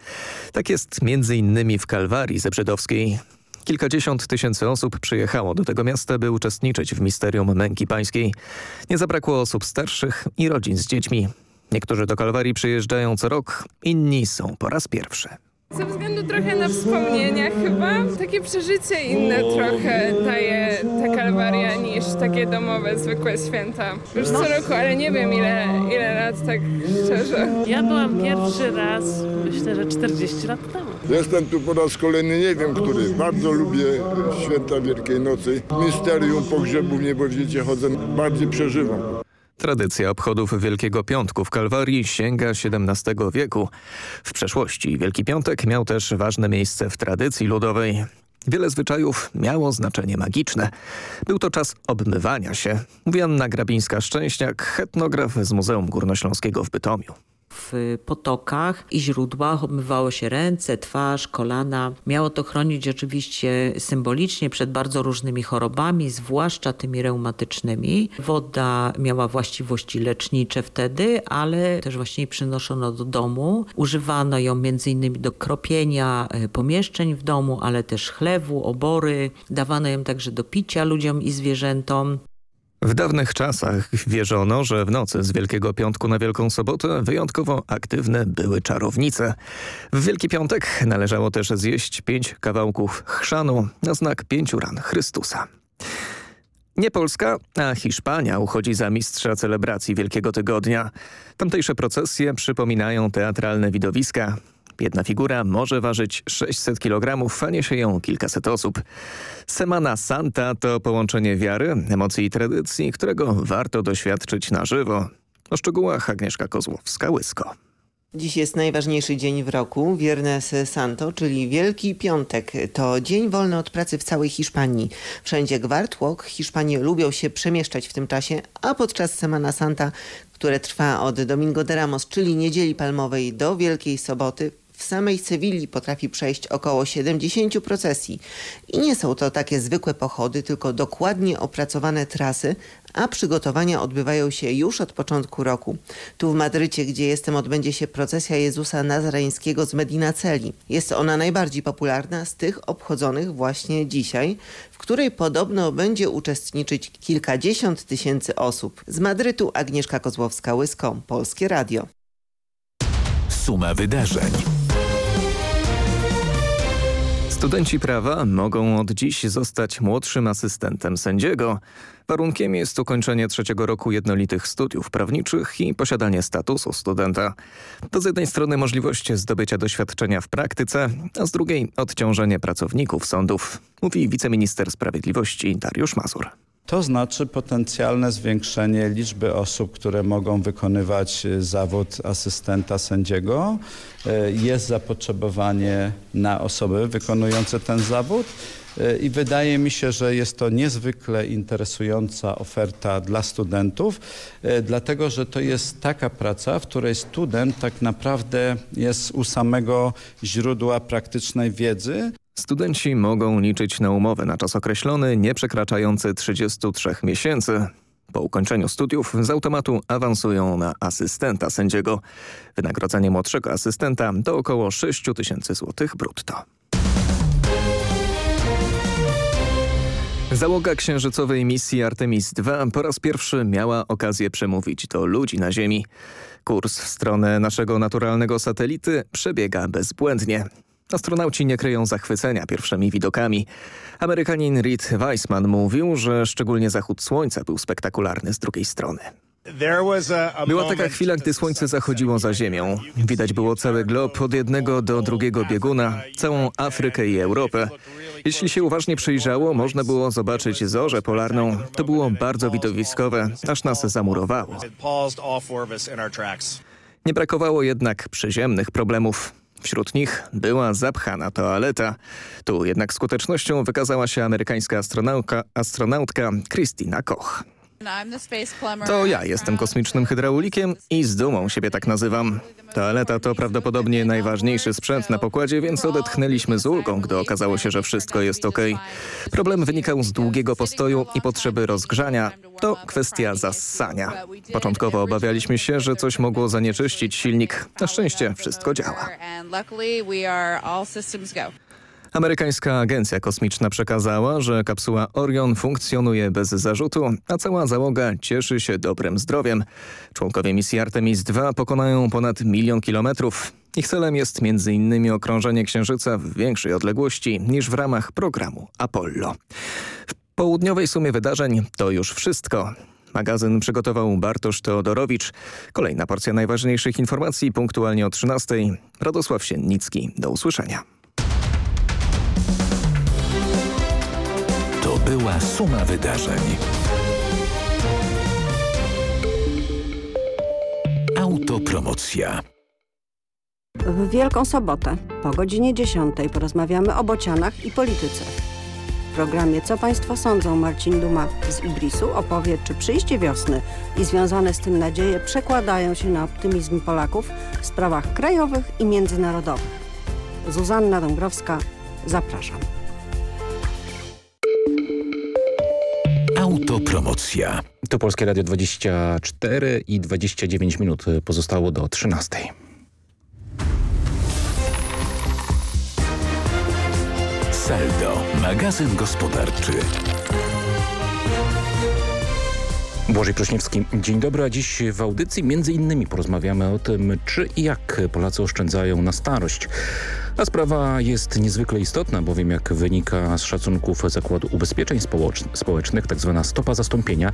Tak jest m.in. w Kalwarii Zebrzydowskiej. Kilkadziesiąt tysięcy osób przyjechało do tego miasta, by uczestniczyć w misterium męki pańskiej. Nie zabrakło osób starszych i rodzin z dziećmi. Niektórzy do Kalwarii przyjeżdżają co rok, inni są po raz pierwszy. Ze względu trochę na wspomnienia chyba. Takie przeżycie inne trochę daje ta kalwaria niż takie domowe, zwykłe święta. Już co roku, ale nie wiem ile, ile lat tak szczerze. Ja byłam pierwszy raz, myślę, że 40 lat temu. Jestem tu po raz kolejny, nie wiem który. Bardzo lubię święta Wielkiej Nocy. Misterium pogrzebu w niebodziecie chodzę, bardziej przeżywam. Tradycja obchodów Wielkiego Piątku w Kalwarii sięga XVII wieku. W przeszłości Wielki Piątek miał też ważne miejsce w tradycji ludowej. Wiele zwyczajów miało znaczenie magiczne. Był to czas obmywania się, mówi Anna Grabińska-Szczęśniak, etnograf z Muzeum Górnośląskiego w Bytomiu w potokach i źródłach obmywało się ręce, twarz, kolana. Miało to chronić oczywiście symbolicznie przed bardzo różnymi chorobami, zwłaszcza tymi reumatycznymi. Woda miała właściwości lecznicze wtedy, ale też właśnie przynoszono do domu. Używano ją innymi do kropienia e, pomieszczeń w domu, ale też chlewu, obory. Dawano ją także do picia ludziom i zwierzętom. W dawnych czasach wierzono, że w nocy z Wielkiego Piątku na Wielką Sobotę wyjątkowo aktywne były czarownice. W Wielki Piątek należało też zjeść pięć kawałków chrzanu na znak pięciu ran Chrystusa. Nie Polska, a Hiszpania uchodzi za mistrza celebracji Wielkiego Tygodnia. Tamtejsze procesje przypominają teatralne widowiska. Jedna figura może ważyć 600 kg, a niesie ją kilkaset osób. Semana Santa to połączenie wiary, emocji i tradycji, którego warto doświadczyć na żywo. O szczegółach Agnieszka Kozłowska-Łysko. Dziś jest najważniejszy dzień w roku, Viernes Santo, czyli Wielki Piątek. To dzień wolny od pracy w całej Hiszpanii. Wszędzie gwartłok. Hiszpanie lubią się przemieszczać w tym czasie, a podczas Semana Santa, które trwa od Domingo de Ramos, czyli Niedzieli Palmowej do Wielkiej Soboty, w samej Sewilli potrafi przejść około 70 procesji. I nie są to takie zwykłe pochody, tylko dokładnie opracowane trasy, a przygotowania odbywają się już od początku roku. Tu w Madrycie, gdzie jestem, odbędzie się procesja Jezusa Nazareńskiego z Medina Celi. Jest ona najbardziej popularna z tych obchodzonych właśnie dzisiaj, w której podobno będzie uczestniczyć kilkadziesiąt tysięcy osób. Z Madrytu Agnieszka Kozłowska-Łysko, Polskie Radio. Suma wydarzeń. Studenci prawa mogą od dziś zostać młodszym asystentem sędziego. Warunkiem jest ukończenie trzeciego roku jednolitych studiów prawniczych i posiadanie statusu studenta. To z jednej strony możliwość zdobycia doświadczenia w praktyce, a z drugiej odciążenie pracowników sądów, mówi wiceminister sprawiedliwości Dariusz Mazur. To znaczy potencjalne zwiększenie liczby osób, które mogą wykonywać e, zawód asystenta sędziego. E, jest zapotrzebowanie na osoby wykonujące ten zawód. E, I wydaje mi się, że jest to niezwykle interesująca oferta dla studentów, dlatego że to jest taka praca, w której student tak naprawdę jest u samego źródła praktycznej wiedzy. Studenci mogą liczyć na umowę na czas określony, nie przekraczający 33 miesięcy. Po ukończeniu studiów z automatu awansują na asystenta sędziego. Wynagrodzenie młodszego asystenta to około 6 tysięcy złotych brutto. Załoga księżycowej misji Artemis II po raz pierwszy miała okazję przemówić do ludzi na Ziemi. Kurs w stronę naszego naturalnego satelity przebiega bezbłędnie. Astronauci nie kryją zachwycenia pierwszymi widokami. Amerykanin Reed Weissman mówił, że szczególnie zachód słońca był spektakularny z drugiej strony. Była taka chwila, gdy słońce zachodziło za ziemią. Widać było cały glob od jednego do drugiego bieguna, całą Afrykę i Europę. Jeśli się uważnie przyjrzało, można było zobaczyć zorzę polarną. To było bardzo widowiskowe, aż nas zamurowało. Nie brakowało jednak przyziemnych problemów. Wśród nich była zapchana toaleta. Tu jednak skutecznością wykazała się amerykańska astronautka, astronautka Christina Koch. To ja jestem kosmicznym hydraulikiem i z dumą siebie tak nazywam. Toaleta to prawdopodobnie najważniejszy sprzęt na pokładzie, więc odetchnęliśmy z ulgą, gdy okazało się, że wszystko jest ok. Problem wynikał z długiego postoju i potrzeby rozgrzania. To kwestia zassania. Początkowo obawialiśmy się, że coś mogło zanieczyścić silnik. Na szczęście wszystko działa. Amerykańska Agencja Kosmiczna przekazała, że kapsuła Orion funkcjonuje bez zarzutu, a cała załoga cieszy się dobrym zdrowiem. Członkowie misji Artemis II pokonają ponad milion kilometrów. Ich celem jest m.in. okrążenie Księżyca w większej odległości niż w ramach programu Apollo. W południowej sumie wydarzeń to już wszystko. Magazyn przygotował Bartosz Teodorowicz. Kolejna porcja najważniejszych informacji punktualnie o 13. Radosław Siennicki. Do usłyszenia. Była suma wydarzeń. Autopromocja. W Wielką Sobotę po godzinie 10 porozmawiamy o bocianach i polityce. W programie Co Państwo sądzą Marcin Duma z Ibrisu opowie, czy przyjście wiosny i związane z tym nadzieje przekładają się na optymizm Polaków w sprawach krajowych i międzynarodowych. Zuzanna Dąbrowska, zapraszam. Autopromocja. To Polskie Radio 24 i 29 minut pozostało do 13. Saldo, magazyn gospodarczy. Błażej Prośniewski, dzień dobry, a dziś w audycji między innymi porozmawiamy o tym, czy i jak Polacy oszczędzają na starość. A sprawa jest niezwykle istotna, bowiem jak wynika z szacunków Zakładu Ubezpieczeń Społecznych, tak zwana stopa zastąpienia,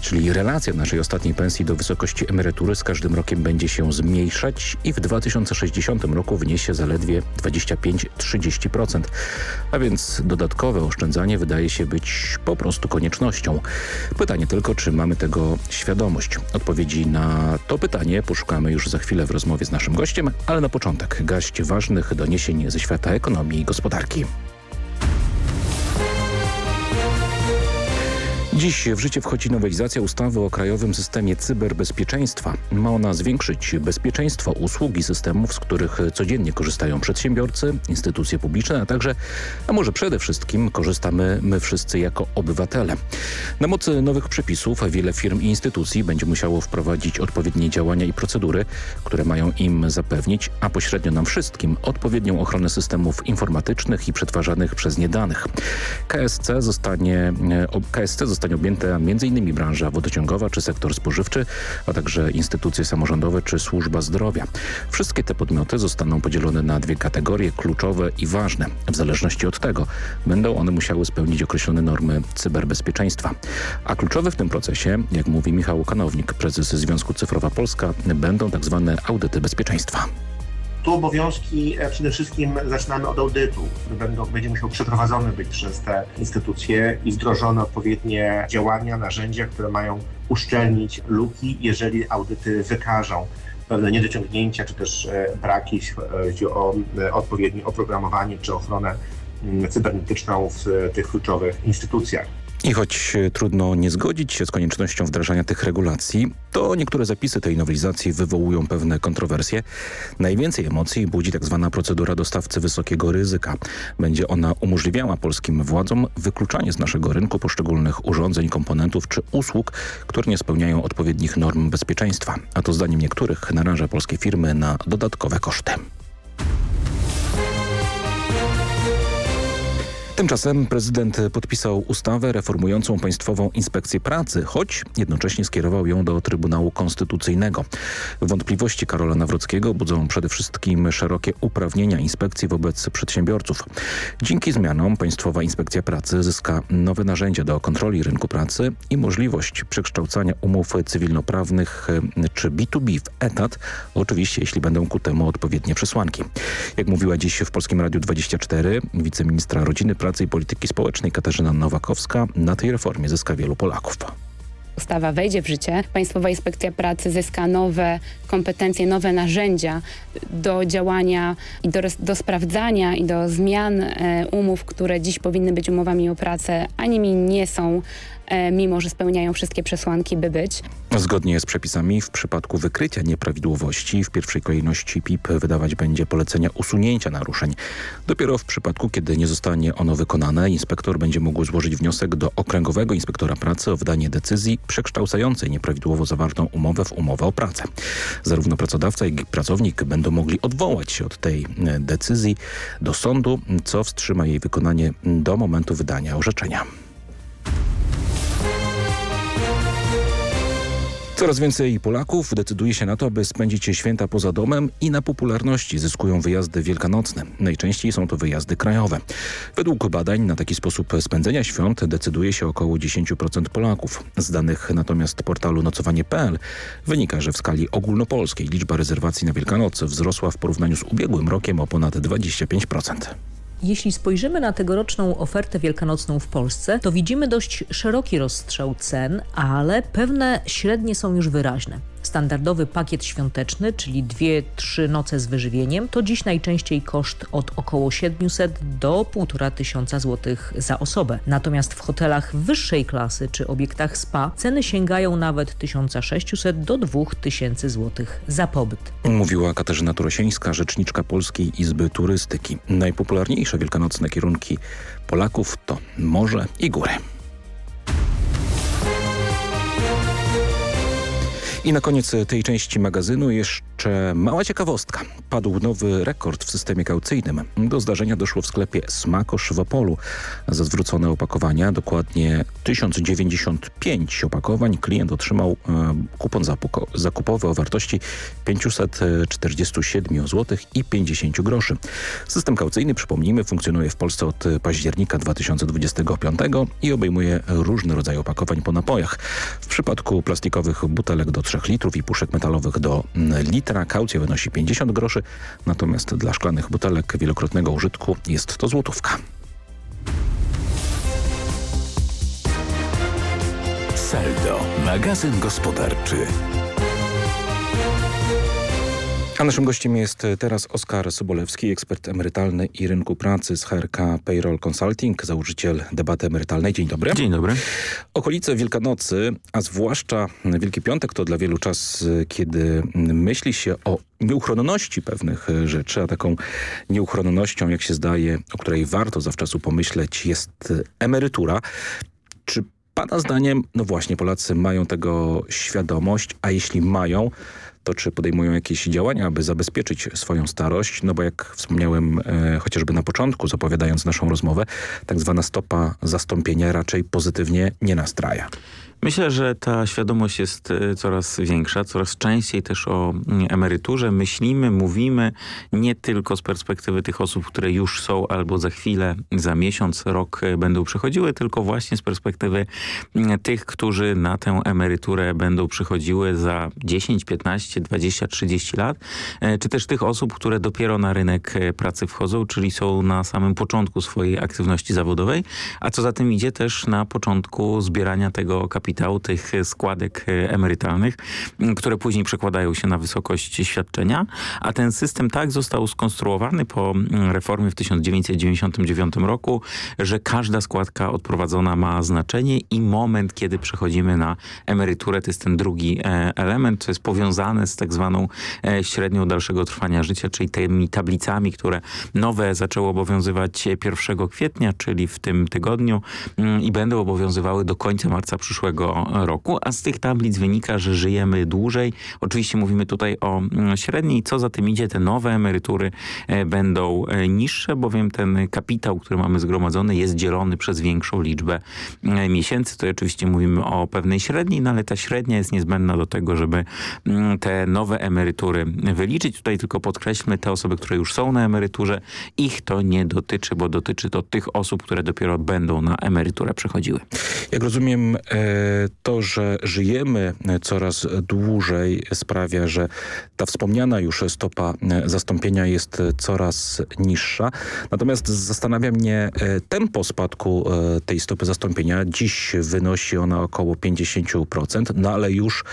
czyli relacja naszej ostatniej pensji do wysokości emerytury z każdym rokiem będzie się zmniejszać i w 2060 roku wyniesie zaledwie 25-30%. A więc dodatkowe oszczędzanie wydaje się być po prostu koniecznością. Pytanie tylko, czy mamy tego świadomość? Odpowiedzi na to pytanie poszukamy już za chwilę w rozmowie z naszym gościem, ale na początek gaść ważnych doniesień ze świata ekonomii i gospodarki. Dziś w życie wchodzi nowelizacja ustawy o krajowym systemie cyberbezpieczeństwa. Ma ona zwiększyć bezpieczeństwo usług i systemów, z których codziennie korzystają przedsiębiorcy, instytucje publiczne, a także, a może przede wszystkim korzystamy my wszyscy jako obywatele. Na mocy nowych przepisów wiele firm i instytucji będzie musiało wprowadzić odpowiednie działania i procedury, które mają im zapewnić, a pośrednio nam wszystkim, odpowiednią ochronę systemów informatycznych i przetwarzanych przez nie danych. KSC zostanie, KSC zostanie objęta m.in. branża wodociągowa czy sektor spożywczy, a także instytucje samorządowe czy służba zdrowia. Wszystkie te podmioty zostaną podzielone na dwie kategorie kluczowe i ważne. W zależności od tego będą one musiały spełnić określone normy cyberbezpieczeństwa. A kluczowe w tym procesie, jak mówi Michał Kanownik, prezes Związku Cyfrowa Polska, będą tak zwane audyty bezpieczeństwa. Tu obowiązki przede wszystkim zaczynamy od audytu, który będzie musiał przeprowadzony być przez te instytucje i wdrożone odpowiednie działania, narzędzia, które mają uszczelnić luki, jeżeli audyty wykażą pewne niedociągnięcia, czy też braki, jeśli chodzi o odpowiednie oprogramowanie czy ochronę cybernetyczną w tych kluczowych instytucjach. I choć trudno nie zgodzić się z koniecznością wdrażania tych regulacji, to niektóre zapisy tej nowelizacji wywołują pewne kontrowersje. Najwięcej emocji budzi tzw. Tak procedura dostawcy wysokiego ryzyka. Będzie ona umożliwiała polskim władzom wykluczanie z naszego rynku poszczególnych urządzeń, komponentów czy usług, które nie spełniają odpowiednich norm bezpieczeństwa. A to zdaniem niektórych naraża polskie firmy na dodatkowe koszty. Tymczasem prezydent podpisał ustawę reformującą Państwową Inspekcję Pracy, choć jednocześnie skierował ją do Trybunału Konstytucyjnego. Wątpliwości Karola Nawrockiego budzą przede wszystkim szerokie uprawnienia inspekcji wobec przedsiębiorców. Dzięki zmianom Państwowa Inspekcja Pracy zyska nowe narzędzia do kontroli rynku pracy i możliwość przekształcania umów cywilnoprawnych czy B2B w etat, oczywiście jeśli będą ku temu odpowiednie przesłanki. Jak mówiła dziś w Polskim Radiu 24 wiceministra rodziny, pracy Pracy i Polityki Społecznej Katarzyna Nowakowska na tej reformie zyska wielu Polaków. Ustawa wejdzie w życie, Państwowa Inspekcja Pracy zyska nowe kompetencje, nowe narzędzia do działania i do, do sprawdzania i do zmian e, umów, które dziś powinny być umowami o pracę, a nimi nie są mimo że spełniają wszystkie przesłanki, by być. Zgodnie z przepisami w przypadku wykrycia nieprawidłowości w pierwszej kolejności PIP wydawać będzie polecenia usunięcia naruszeń. Dopiero w przypadku, kiedy nie zostanie ono wykonane, inspektor będzie mógł złożyć wniosek do Okręgowego Inspektora Pracy o wydanie decyzji przekształcającej nieprawidłowo zawartą umowę w umowę o pracę. Zarówno pracodawca, jak i pracownik będą mogli odwołać się od tej e, decyzji do sądu, co wstrzyma jej wykonanie do momentu wydania orzeczenia. Coraz więcej Polaków decyduje się na to, aby spędzić święta poza domem i na popularności zyskują wyjazdy wielkanocne. Najczęściej są to wyjazdy krajowe. Według badań na taki sposób spędzenia świąt decyduje się około 10% Polaków. Z danych natomiast portalu nocowanie.pl wynika, że w skali ogólnopolskiej liczba rezerwacji na Wielkanoc wzrosła w porównaniu z ubiegłym rokiem o ponad 25%. Jeśli spojrzymy na tegoroczną ofertę wielkanocną w Polsce, to widzimy dość szeroki rozstrzał cen, ale pewne średnie są już wyraźne. Standardowy pakiet świąteczny, czyli dwie, trzy noce z wyżywieniem, to dziś najczęściej koszt od około 700 do 1,5 tysiąca złotych za osobę. Natomiast w hotelach wyższej klasy czy obiektach spa ceny sięgają nawet 1600 do 2000 złotych za pobyt. Mówiła Katarzyna Turosieńska, rzeczniczka Polskiej Izby Turystyki. Najpopularniejsze wielkanocne kierunki Polaków to morze i góry. I na koniec tej części magazynu jeszcze mała ciekawostka. Padł nowy rekord w systemie kaucyjnym. Do zdarzenia doszło w sklepie Smakosz w Opolu. Za zwrócone opakowania, dokładnie 1095 opakowań, klient otrzymał e, kupon zakupowy o wartości 547 zł i 50 groszy. System kaucyjny, przypomnijmy, funkcjonuje w Polsce od października 2025 i obejmuje różne rodzaje opakowań po napojach. W przypadku plastikowych butelek do 3 litrów i puszek metalowych do litra kaucja wynosi 50 groszy, natomiast dla szklanych butelek wielokrotnego użytku jest to złotówka. Saldo, magazyn gospodarczy. A naszym gościem jest teraz Oskar Sobolewski, ekspert emerytalny i rynku pracy z HRK Payroll Consulting, założyciel debaty emerytalnej. Dzień dobry. Dzień dobry. Okolice Wielkanocy, a zwłaszcza Wielki Piątek to dla wielu czas, kiedy myśli się o nieuchronności pewnych rzeczy, a taką nieuchronnością, jak się zdaje, o której warto zawczasu pomyśleć, jest emerytura. Czy Pana zdaniem, no właśnie, Polacy mają tego świadomość, a jeśli mają, to czy podejmują jakieś działania, aby zabezpieczyć swoją starość, no bo jak wspomniałem e, chociażby na początku, zapowiadając naszą rozmowę, tak zwana stopa zastąpienia raczej pozytywnie nie nastraja. Myślę, że ta świadomość jest e, coraz większa, coraz częściej też o mm, emeryturze. Myślimy, mówimy nie tylko z perspektywy tych osób, które już są albo za chwilę, za miesiąc, rok e, będą przychodziły, tylko właśnie z perspektywy mm, tych, którzy na tę emeryturę będą przychodziły za 10, 15, 20, 30 lat, e, czy też tych osób, które dopiero na rynek pracy wchodzą, czyli są na samym początku swojej aktywności zawodowej, a co za tym idzie też na początku zbierania tego kapitału tych składek e, emerytalnych, które później przekładają się na wysokość świadczenia, a ten system tak został skonstruowany po reformie w 1999 roku, że każda składka odprowadzona ma znaczenie i moment, kiedy przechodzimy na emeryturę, to jest ten drugi e, element, co jest powiązane z tak zwaną e, średnią dalszego trwania życia, czyli tymi tablicami, które nowe zaczęły obowiązywać 1 kwietnia, czyli w tym tygodniu i będą obowiązywały do końca marca przyszłego roku, a z tych tablic wynika, że żyjemy dłużej. Oczywiście mówimy tutaj o mm, średniej, co za tym idzie, te nowe emerytury e, będą e, niższe, bowiem ten kapitał, który mamy zgromadzony jest dzielony przez większą liczbę e, miesięcy. To oczywiście mówimy o pewnej średniej, no ale ta średnia jest niezbędna do tego, żeby mm, te nowe emerytury wyliczyć. Tutaj tylko podkreślmy te osoby, które już są na emeryturze, ich to nie dotyczy, bo dotyczy to tych osób, które dopiero będą na emeryturę przechodziły. Jak rozumiem, to, że żyjemy coraz dłużej sprawia, że ta wspomniana już stopa zastąpienia jest coraz niższa. Natomiast zastanawia mnie tempo spadku tej stopy zastąpienia. Dziś wynosi ona około 50%, no ale już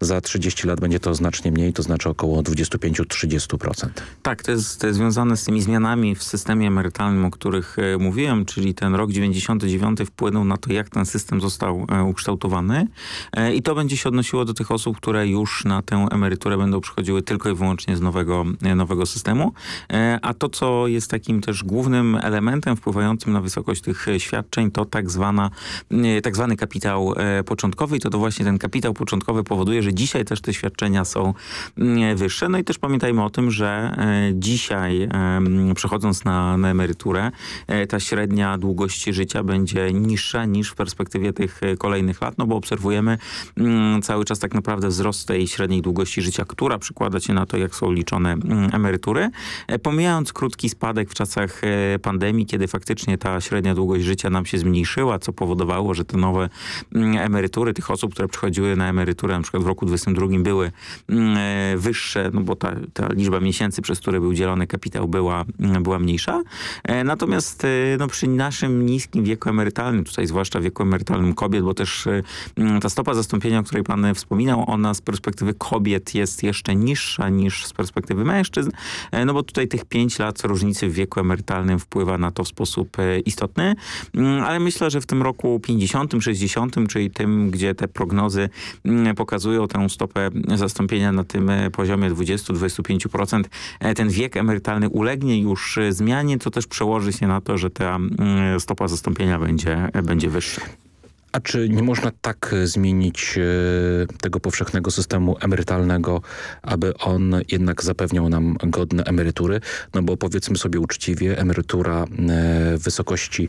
za 30 lat będzie to znacznie mniej, to znaczy około 25-30%. Tak, to jest, to jest związane z tymi zmianami w systemie emerytalnym, o których e, mówiłem, czyli ten rok 99 wpłynął na to, jak ten system został e, e, i to będzie się odnosiło do tych osób, które już na tę emeryturę będą przychodziły tylko i wyłącznie z nowego, nowego systemu, a to, co jest takim też głównym elementem wpływającym na wysokość tych świadczeń, to tak, zwana, tak zwany kapitał początkowy. I to, to właśnie ten kapitał początkowy powoduje, że dzisiaj też te świadczenia są wyższe. No i też pamiętajmy o tym, że dzisiaj przechodząc na, na emeryturę, e, ta średnia długości życia będzie niższa niż w perspektywie tych e, kolejnych lat, no bo obserwujemy mm, cały czas tak naprawdę wzrost tej średniej długości życia, która przykłada się na to, jak są liczone mm, emerytury. E, pomijając krótki spadek w czasach pandemii, kiedy faktycznie ta średnia długość życia nam się zmniejszyła, co powodowało, że te nowe mm, emerytury tych osób, które przychodziły na emeryturę na przykład w roku 2022 były wyższe, no bo ta, ta liczba miesięcy, przez które był dzielony kapitał była, była mniejsza. E, natomiast e, no, przy naszym niskim wieku emerytalnym, tutaj zwłaszcza wieku emerytalnym kobiet, bo też e, ta stopa zastąpienia, o której pan wspominał, ona z perspektywy kobiet jest jeszcze niższa niż z perspektywy mężczyzn, no bo tutaj tych 5 lat różnicy w wieku emerytalnym wpływa na to w sposób istotny, mm, ale myślę, że w tym roku 50, 60, czyli tym, gdzie te prognozy mm, pokazują tę stopę zastąpienia na tym poziomie 20-25%, ten wiek emerytalny ulegnie już e, zmianie, co też przełoży się na to, że ta mm, stopa zastąpienia będzie, będzie wyższa. A czy nie można tak zmienić e, tego powszechnego systemu emerytalnego, aby on jednak zapewniał nam godne emerytury? No bo powiedzmy sobie uczciwie, emerytura e, w wysokości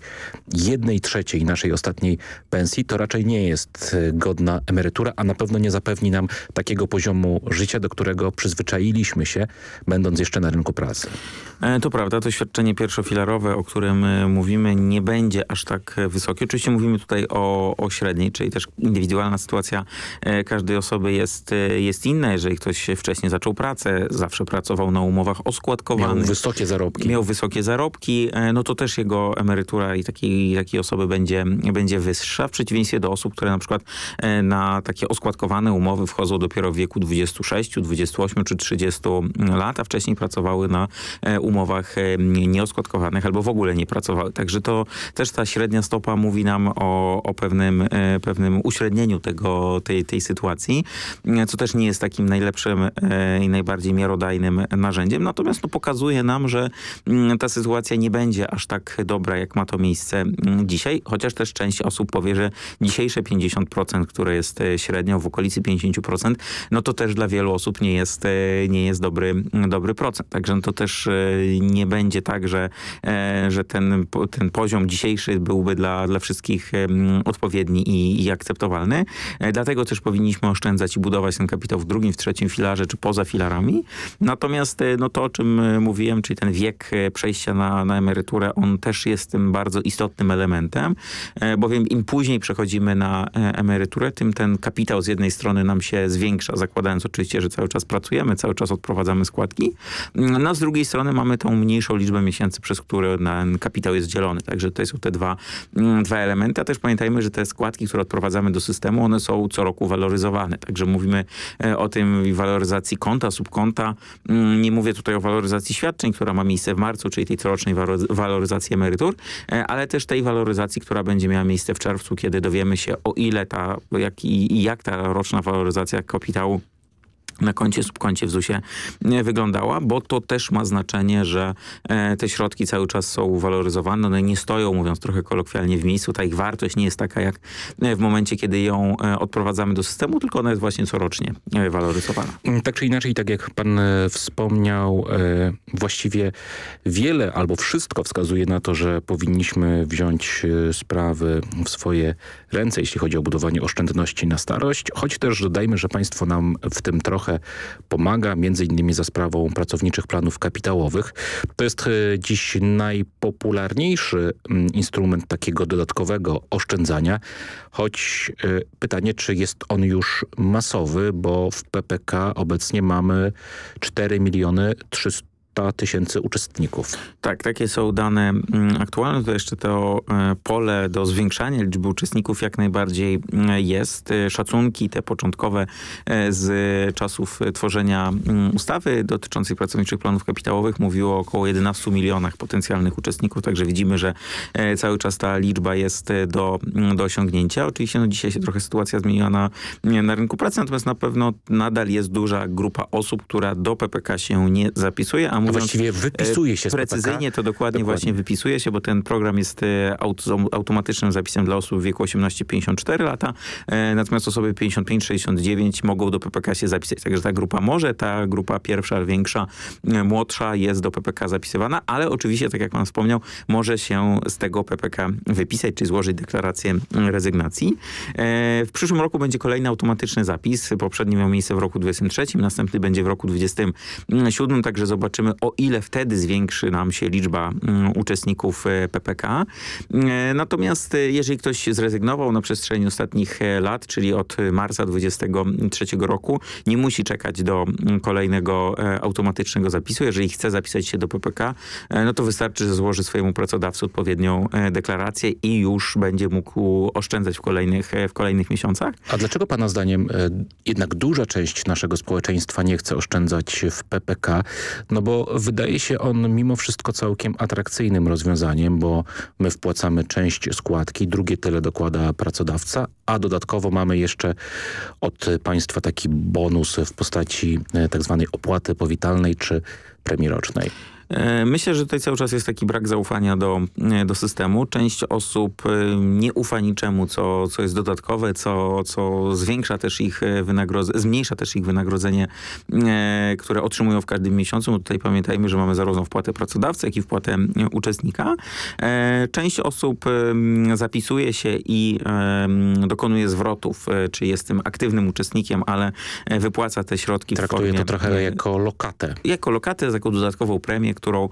jednej trzeciej naszej ostatniej pensji to raczej nie jest e, godna emerytura, a na pewno nie zapewni nam takiego poziomu życia, do którego przyzwyczailiśmy się, będąc jeszcze na rynku pracy. To prawda, to świadczenie pierwszofilarowe, o którym mówimy, nie będzie aż tak wysokie. Oczywiście mówimy tutaj o o, średniej, czyli też indywidualna sytuacja e, każdej osoby jest, e, jest inna. Jeżeli ktoś wcześniej zaczął pracę, zawsze pracował na umowach oskładkowanych. Miał wysokie zarobki. Miał wysokie zarobki, e, no to też jego emerytura i takiej, takiej osoby będzie, będzie wyższa, w przeciwieństwie do osób, które na przykład na takie oskładkowane umowy wchodzą dopiero w wieku 26, 28 czy 30 lat, a wcześniej pracowały na umowach nieoskładkowanych albo w ogóle nie pracowały. Także to też ta średnia stopa mówi nam o, o pewnym pewnym, e, pewnym uśrednieniu tego, tej, tej sytuacji, co też nie jest takim najlepszym e, i najbardziej miarodajnym narzędziem. Natomiast no, pokazuje nam, że mm, ta sytuacja nie będzie aż tak dobra, jak ma to miejsce mm, dzisiaj, chociaż też część osób powie, że dzisiejsze 50%, które jest e, średnią w okolicy 50%, no to też dla wielu osób nie jest, nie jest dobry, dobry procent. Także no to też nie będzie tak, że, że ten, ten poziom dzisiejszy byłby dla, dla wszystkich odpowiedni odpowiedni i, i akceptowalny. E, dlatego też powinniśmy oszczędzać i budować ten kapitał w drugim, w trzecim filarze, czy poza filarami. Natomiast e, no to, o czym e, mówiłem, czyli ten wiek przejścia na, na emeryturę, on też jest tym bardzo istotnym elementem, bowiem im później przechodzimy na emeryturę, tym ten kapitał z jednej strony nam się zwiększa, zakładając oczywiście, że cały czas pracujemy, cały czas odprowadzamy składki, no z drugiej strony mamy tą mniejszą liczbę miesięcy, przez które ten kapitał jest dzielony. Także to są te dwa, mm, dwa elementy, a też pamiętajmy, że te składki, które odprowadzamy do systemu, one są co roku waloryzowane. Także mówimy e, o tym waloryzacji konta, subkonta. Mm, nie mówię tutaj o waloryzacji świadczeń, która ma miejsce w marcu, czyli tej corocznej waloryzacji emerytur, e, ale też tej waloryzacji, która będzie miała miejsce w czerwcu, kiedy dowiemy się o ile ta, jak i jak ta roczna waloryzacja kapitału na koncie, subkoncie w ZUS-ie wyglądała, bo to też ma znaczenie, że e, te środki cały czas są waloryzowane, one nie stoją, mówiąc trochę kolokwialnie, w miejscu, ta ich wartość nie jest taka jak e, w momencie, kiedy ją e, odprowadzamy do systemu, tylko ona jest właśnie corocznie waloryzowana. Mm, tak czy inaczej, tak jak pan wspomniał, właściwie wiele albo wszystko wskazuje na to, że powinniśmy wziąć sprawy w swoje ręce, jeśli chodzi o budowanie oszczędności na starość, choć też dodajmy, że państwo nam w tym trochę pomaga, między innymi za sprawą pracowniczych planów kapitałowych. To jest e, dziś najpopularniejszy mm, instrument takiego dodatkowego oszczędzania, choć e, pytanie, czy jest on już masowy, bo w PPK obecnie mamy 4 miliony 300 tysięcy uczestników. Tak, takie są dane mm, aktualne. To jeszcze to e, pole do zwiększania liczby uczestników jak najbardziej mm, jest. E, szacunki te początkowe e, z czasów tworzenia mm, ustawy dotyczącej pracowniczych planów kapitałowych mówiło około 11 milionach potencjalnych uczestników, także widzimy, że cały czas ta liczba jest do, do osiągnięcia. Oczywiście no, dzisiaj się trochę sytuacja zmieniła na, na rynku pracy, natomiast na pewno nadal jest duża grupa osób, która do PPK się nie zapisuje, a mówiąc, właściwie wypisuje się z Precyzyjnie to dokładnie, dokładnie, właśnie wypisuje się, bo ten program jest e, aut automatycznym zapisem dla osób w wieku 18-54 lata, e, natomiast osoby 55-69 mogą do PPK się zapisać. Także ta grupa może, ta grupa pierwsza, większa, e, młodsza jest do PPK zapisywana, ale oczywiście, tak jak pan wspomniał, może się z tego PPK wypisać, czy złożyć deklarację rezygnacji. W przyszłym roku będzie kolejny automatyczny zapis. Poprzedni miał miejsce w roku 2023, następny będzie w roku 2027, także zobaczymy o ile wtedy zwiększy nam się liczba mm, uczestników e, PPK. E, natomiast e, jeżeli ktoś zrezygnował na przestrzeni ostatnich lat, czyli od marca 2023 roku, nie musi czekać do mm, kolejnego automatycznego zapisu. Jeżeli chce zapisać się do PPK, no to wystarczy, że złoży swojemu pracodawcy odpowiednią deklarację i już będzie mógł oszczędzać w kolejnych, w kolejnych miesiącach. A dlaczego pana zdaniem jednak duża część naszego społeczeństwa nie chce oszczędzać w PPK? No bo wydaje się on mimo wszystko całkiem atrakcyjnym rozwiązaniem, bo my wpłacamy część składki, drugie tyle dokłada pracodawca, a dodatkowo mamy jeszcze od państwa taki bonus w postaci e, tak zwanej opłaty powitalnej czy premii rocznej. E, myślę, że tutaj cały czas jest taki brak zaufania do, e, do systemu. Część osób e, nie ufa niczemu, co, co jest dodatkowe, co, co zwiększa też ich wynagrodzenie, zmniejsza też ich wynagrodzenie, które otrzymują w każdym miesiącu. Bo tutaj pamiętajmy, że mamy zarówno wpłatę pracodawcy, jak i wpłatę uczestnika. Część osób zapisuje się i dokonuje zwrotów, czy jest tym aktywnym uczestnikiem, ale wypłaca te środki Traktuje formie... to trochę jako lokatę. Jako lokatę, jako dodatkową premię, którą,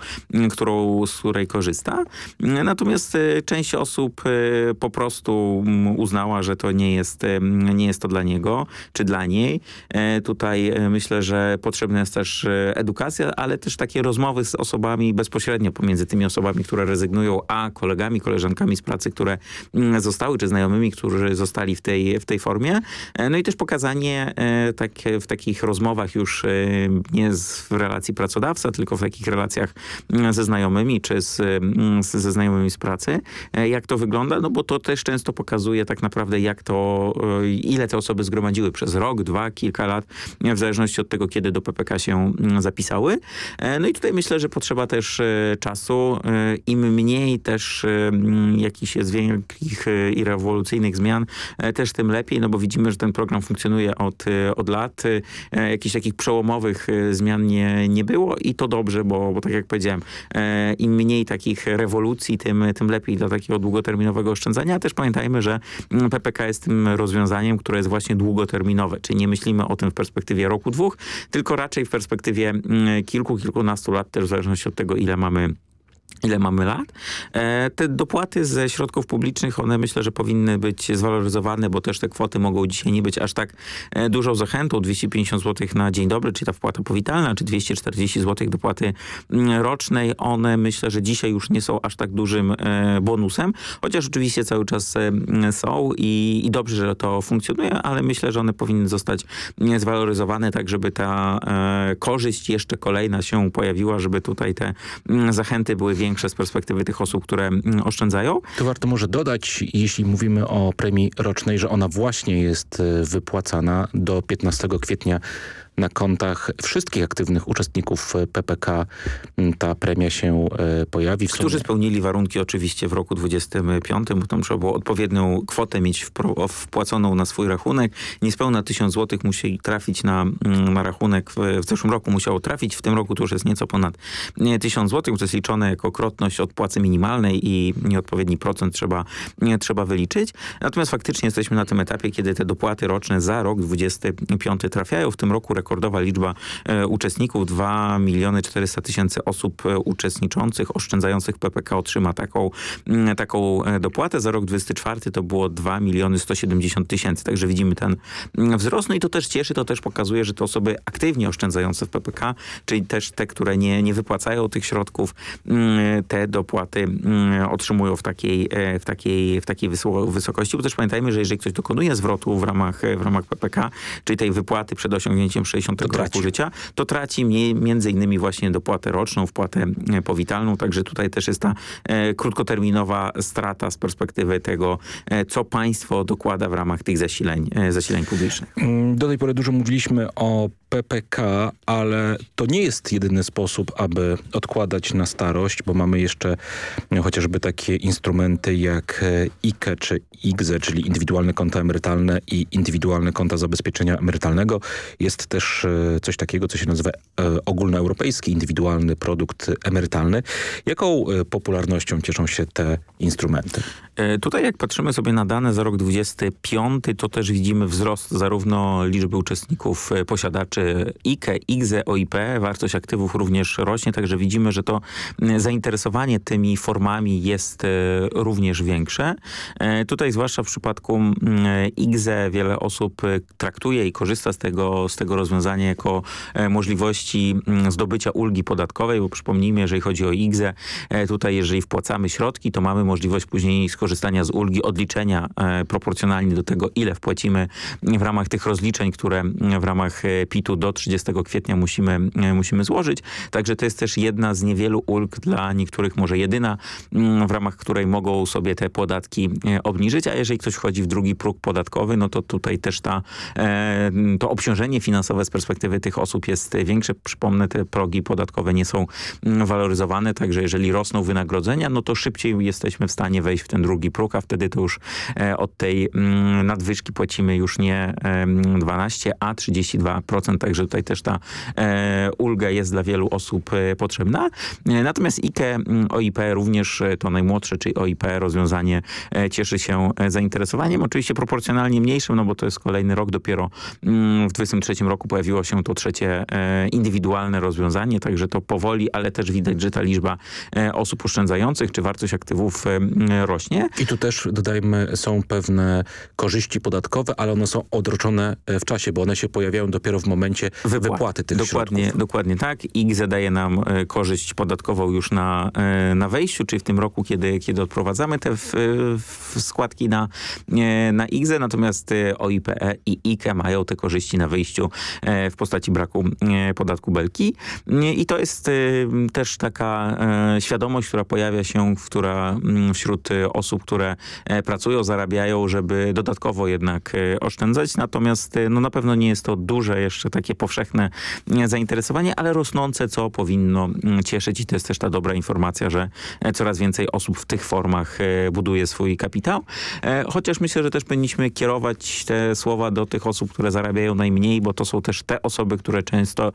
którą, z której korzysta. Natomiast e, część osób e, po prostu uznała, że to nie jest, e, nie jest to dla niego, czy dla niej. Tutaj myślę, że potrzebna jest też edukacja, ale też takie rozmowy z osobami bezpośrednio pomiędzy tymi osobami, które rezygnują, a kolegami, koleżankami z pracy, które zostały, czy znajomymi, którzy zostali w tej, w tej formie. No i też pokazanie tak, w takich rozmowach już nie w relacji pracodawca, tylko w takich relacjach relacjach mm, ze znajomymi czy z, mm, ze znajomymi z pracy. E, jak to wygląda? No bo to też często pokazuje tak naprawdę jak to, e, ile te osoby zgromadziły przez rok, dwa, kilka lat, w zależności od tego, kiedy do PPK się mm, zapisały. E, no i tutaj myślę, że potrzeba też czasu. Im mniej też jakichś jest wielkich i rewolucyjnych zmian, też tym lepiej, no bo widzimy, że ten program funkcjonuje od, od lat. Jakichś takich przełomowych zmian nie, nie było i to dobrze, bo, bo tak jak powiedziałem, e, im mniej takich rewolucji, tym, tym lepiej dla takiego długoterminowego oszczędzania. A też pamiętajmy, że PPK jest tym rozwiązaniem, które jest właśnie długoterminowe, czyli nie myślimy o tym w perspektywie roku, dwóch, tylko raczej w perspektywie mm, kilku, kilkunastu lat, też w zależności od tego, ile mamy ile mamy lat. E, te dopłaty ze środków publicznych, one myślę, że powinny być zwaloryzowane, bo też te kwoty mogą dzisiaj nie być aż tak e, dużą zachętą. 250 zł na dzień dobry, czy ta wpłata powitalna, czy 240 zł dopłaty mm, rocznej. One myślę, że dzisiaj już nie są aż tak dużym e, bonusem, chociaż oczywiście cały czas są i, i dobrze, że to funkcjonuje, ale myślę, że one powinny zostać zwaloryzowane tak, żeby ta korzyść jeszcze kolejna się pojawiła, żeby tutaj te mm, zachęty były większe z perspektywy tych osób, które mm, oszczędzają. Tu warto może dodać, jeśli mówimy o premii rocznej, że ona właśnie jest e, wypłacana do 15 kwietnia na kontach wszystkich aktywnych uczestników e, PPK ta premia się e, pojawi. Którzy spełnili warunki oczywiście w roku 25, bo tam trzeba było odpowiednią kwotę mieć wpłaconą na swój rachunek. Niespełna 1000 zł musi trafić na, mm, na rachunek. W, w zeszłym roku musiało trafić, w tym roku to już jest nieco ponad 1000 zł, to jest liczone jako krotność od płacy minimalnej i nieodpowiedni procent trzeba, trzeba wyliczyć. Natomiast faktycznie jesteśmy na tym etapie, kiedy te dopłaty roczne za rok 25 trafiają. W tym roku rekord rekordowa liczba uczestników. 2 miliony 400 tysięcy osób uczestniczących, oszczędzających PPK otrzyma taką, mm, taką dopłatę. Za rok 2024 to było 2 miliony 170 tysięcy. Także widzimy ten mm, wzrost. No i to też cieszy, to też pokazuje, że te osoby aktywnie oszczędzające w PPK, czyli też te, które nie, nie wypłacają tych środków, mm, te dopłaty otrzymują w takiej, w takiej, w takiej wysokości, bo też pamiętajmy, że jeżeli ktoś dokonuje zwrotu w ramach, w ramach PPK, czyli tej wypłaty przed osiągnięciem 60 to roku życia, to traci między innymi właśnie dopłatę roczną, wpłatę e, powitalną, także tutaj też jest ta e, krótkoterminowa strata z perspektywy tego, e, co państwo dokłada w ramach tych zasileń, e, zasileń publicznych. Mm, do tej pory dużo mówiliśmy o PPK, ale to nie jest jedyny sposób, aby odkładać na starość, bo mamy jeszcze no, chociażby takie instrumenty jak IKE czy IGZE, czyli indywidualne konta emerytalne i indywidualne konta zabezpieczenia emerytalnego. Jest też e, coś takiego, co się nazywa e, ogólnoeuropejski indywidualny produkt emerytalny. Jaką popularnością cieszą się te instrumenty? Tutaj jak patrzymy sobie na dane za rok 25, to też widzimy wzrost zarówno liczby uczestników, posiadaczy IKE, IGZE, OIP. Wartość aktywów również rośnie, także widzimy, że to zainteresowanie tymi formami jest również większe. Tutaj zwłaszcza w przypadku IGZE wiele osób traktuje i korzysta z tego, z tego rozwiązania jako możliwości zdobycia ulgi podatkowej, bo przypomnijmy, jeżeli chodzi o IGZE, tutaj jeżeli wpłacamy środki, to mamy możliwość później skorzystania z ulgi odliczenia proporcjonalnie do tego, ile wpłacimy w ramach tych rozliczeń, które w ramach PIT-u do 30 kwietnia musimy, musimy złożyć. Także to jest też jedna z niewielu ulg dla niektórych, może jedyna, w ramach której mogą sobie te podatki obniżyć, a jeżeli ktoś wchodzi w drugi próg podatkowy, no to tutaj też ta, to obciążenie finansowe z perspektywy tych osób jest większe. Przypomnę, te progi podatkowe nie są waloryzowane, także jeżeli rosną wynagrodzenia, no to szybciej jesteśmy w stanie wejść w ten drugi próg, a wtedy to już od tej nadwyżki płacimy już nie 12, a 32%, także tutaj też ta e, ulga jest dla wielu osób e, potrzebna. E, natomiast IKE, OIP również to najmłodsze, czyli OIP rozwiązanie cieszy się zainteresowaniem. Oczywiście proporcjonalnie mniejszym, no bo to jest kolejny rok, dopiero w 2023 roku pojawiło się to trzecie indywidualne rozwiązanie, także to powoli, ale też widać, że ta liczba osób oszczędzających, czy wartość aktywów rośnie. I tu też dodajmy, są pewne korzyści podatkowe, ale one są odroczone w czasie, bo one się pojawiają dopiero w momencie wypłaty, wypłaty tych dokładnie, środków. Dokładnie tak. I zadaje nam e, korzyść podatkową już na, e, na wejściu, czyli w tym roku, kiedy, kiedy odprowadzamy te w, w składki na, e, na IGZE, natomiast OIPE i IKE mają te korzyści na wyjściu w postaci braku podatku belki. I to jest też taka świadomość, która pojawia się, która wśród osób, które pracują, zarabiają, żeby dodatkowo jednak oszczędzać. Natomiast no, na pewno nie jest to duże jeszcze takie powszechne zainteresowanie, ale rosnące, co powinno cieszyć i to jest też ta dobra informacja, że coraz więcej osób w tych formach buduje swój kapitał. Chociaż myślę, że też powinniśmy kierować te słowa do tych osób, które zarabiają najmniej, bo to są też te osoby, które często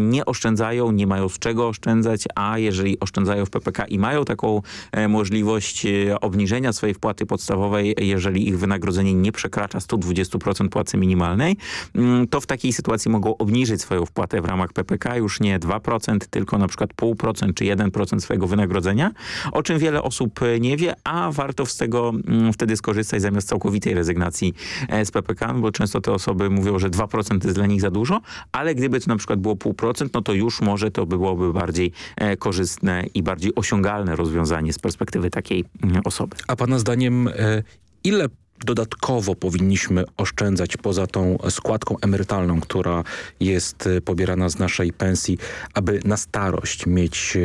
nie oszczędzają, nie mają z czego oszczędzać, a jeżeli oszczędzają w PPK i mają taką możliwość obniżenia swojej wpłaty podstawowej, jeżeli ich wynagrodzenie nie przekracza 120% płacy minimalnej, to w takiej sytuacji mogą obniżyć swoją wpłatę w ramach PPK już nie 2%, tylko na przykład 0,5% czy 1% swojego wynagrodzenia, o czym wiele osób nie wie, a warto z tego wtedy skorzystać zamiast całkowitej rezygnacji e, z PPK, bo często te osoby mówią, że 2% jest dla nich za dużo, ale gdyby to na przykład było 0,5%, no to już może to byłoby bardziej e, korzystne i bardziej osiągalne rozwiązanie z perspektywy takiej osoby. A pana zdaniem e, ile dodatkowo powinniśmy oszczędzać poza tą składką emerytalną, która jest e, pobierana z naszej pensji, aby na starość mieć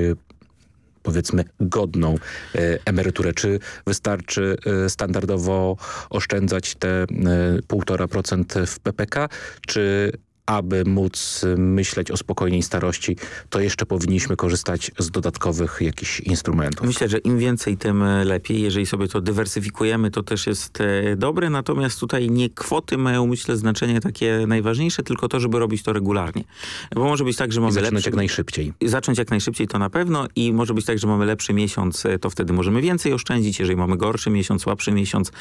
powiedzmy godną e, emeryturę? Czy wystarczy standardowo oszczędzać te 1,5% w PPK, czy aby móc myśleć o spokojnej starości, to jeszcze powinniśmy korzystać z dodatkowych jakichś instrumentów. Myślę, że im więcej, tym lepiej. Jeżeli sobie to dywersyfikujemy, to też jest e, dobre. Natomiast tutaj nie kwoty mają, myślę, znaczenie takie najważniejsze, tylko to, żeby robić to regularnie. Bo może być tak, że mamy I zacząć lepszy... jak najszybciej. Zacząć jak najszybciej, to na pewno. I może być tak, że mamy lepszy miesiąc, to wtedy możemy więcej oszczędzić. Jeżeli mamy gorszy miesiąc, słabszy miesiąc,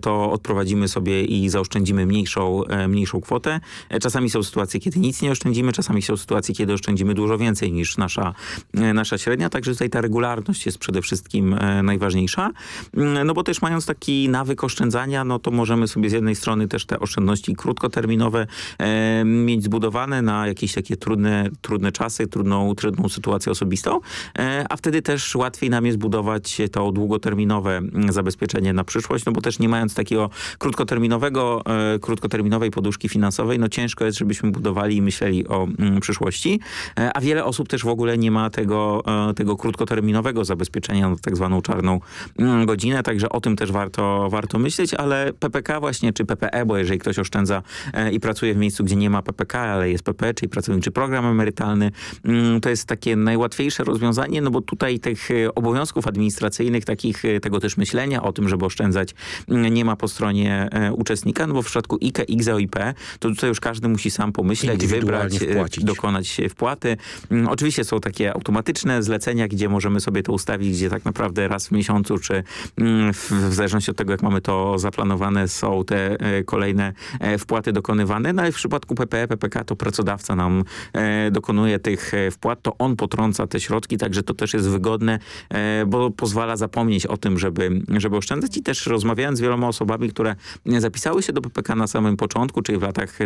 to odprowadzimy sobie i zaoszczędzimy mniejszą, mniejszą kwotę. Czasami są sytuacje, kiedy nic nie oszczędzimy, czasami są sytuacje, kiedy oszczędzimy dużo więcej niż nasza, nasza średnia, także tutaj ta regularność jest przede wszystkim najważniejsza. Mm, no bo też mając taki nawyk oszczędzania, no to możemy sobie z jednej strony też te oszczędności krótkoterminowe e, mieć zbudowane na jakieś takie trudne, trudne czasy, trudną, trudną sytuację osobistą, e, a wtedy też łatwiej nam jest budować to długoterminowe mm, zabezpieczenie na przyszłość, no bo też nie mając takiego krótkoterminowego, e, krótkoterminowej poduszki finansowej, no ciężko jest, żebyśmy budowali i myśleli o mm, przyszłości, e, a wiele osób też w ogóle nie ma tego, e, tego krótkoterminowego zabezpieczenia na tak zwaną czarną mm, godzinę, także o tym też warto, warto myśleć, ale PPK właśnie, czy PPE, bo jeżeli ktoś oszczędza i pracuje w miejscu, gdzie nie ma PPK, ale jest PPE, czyli pracowniczy program emerytalny, to jest takie najłatwiejsze rozwiązanie, no bo tutaj tych obowiązków administracyjnych, takich, tego też myślenia o tym, żeby oszczędzać nie ma po stronie e, uczestnika, no bo w przypadku IKE, IGZE, OIP, to tutaj już każdy musi sam pomyśleć, wybrać, e, wpłacić. dokonać wpłaty. Mm, oczywiście są takie automatyczne zlecenia, gdzie możemy sobie to ustawić, gdzie tak naprawdę raz w miesiącu, czy mm, w, zależności od tego, jak mamy to zaplanowane, są te e, kolejne wpłaty dokonywane. No i w przypadku PPE, PPK to pracodawca nam dokonuje tych wpłat, to on potrąca te środki, także to też jest wygodne, bo pozwala zapomnieć o tym, żeby, żeby oszczędzać i też rozmawiając z wieloma osobami, które zapisały się do PPK na samym początku, czyli w latach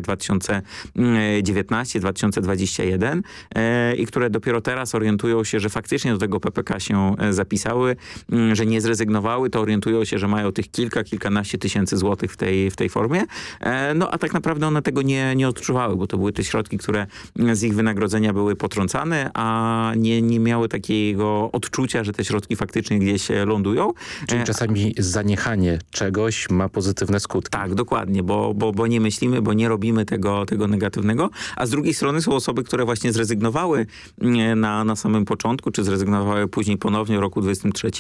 2019-2021 e, i które dopiero teraz orientują się, że faktycznie do tego PPK się e, zapisały, że nie zrezygnowały, to orientują się, że mają tych kilka, kilkanaście tysięcy złotych w tej, w tej formie. E, no a tak naprawdę one tego nie, nie odczuwały, bo to były te środki, które z ich wynagrodzenia były potrącane, a nie, nie miały takiego odczucia, że te środki faktycznie gdzieś lądują. Czyli czasami zaniechanie czegoś ma pozytywne skutki. Tak, dokładnie, bo, bo, bo nie myślimy, bo nie robimy tego, tego negatywnego, a z drugiej strony są osoby, które właśnie zrezygnowały mm, na, na samym początku, czy zrezygnowały później ponownie w roku 23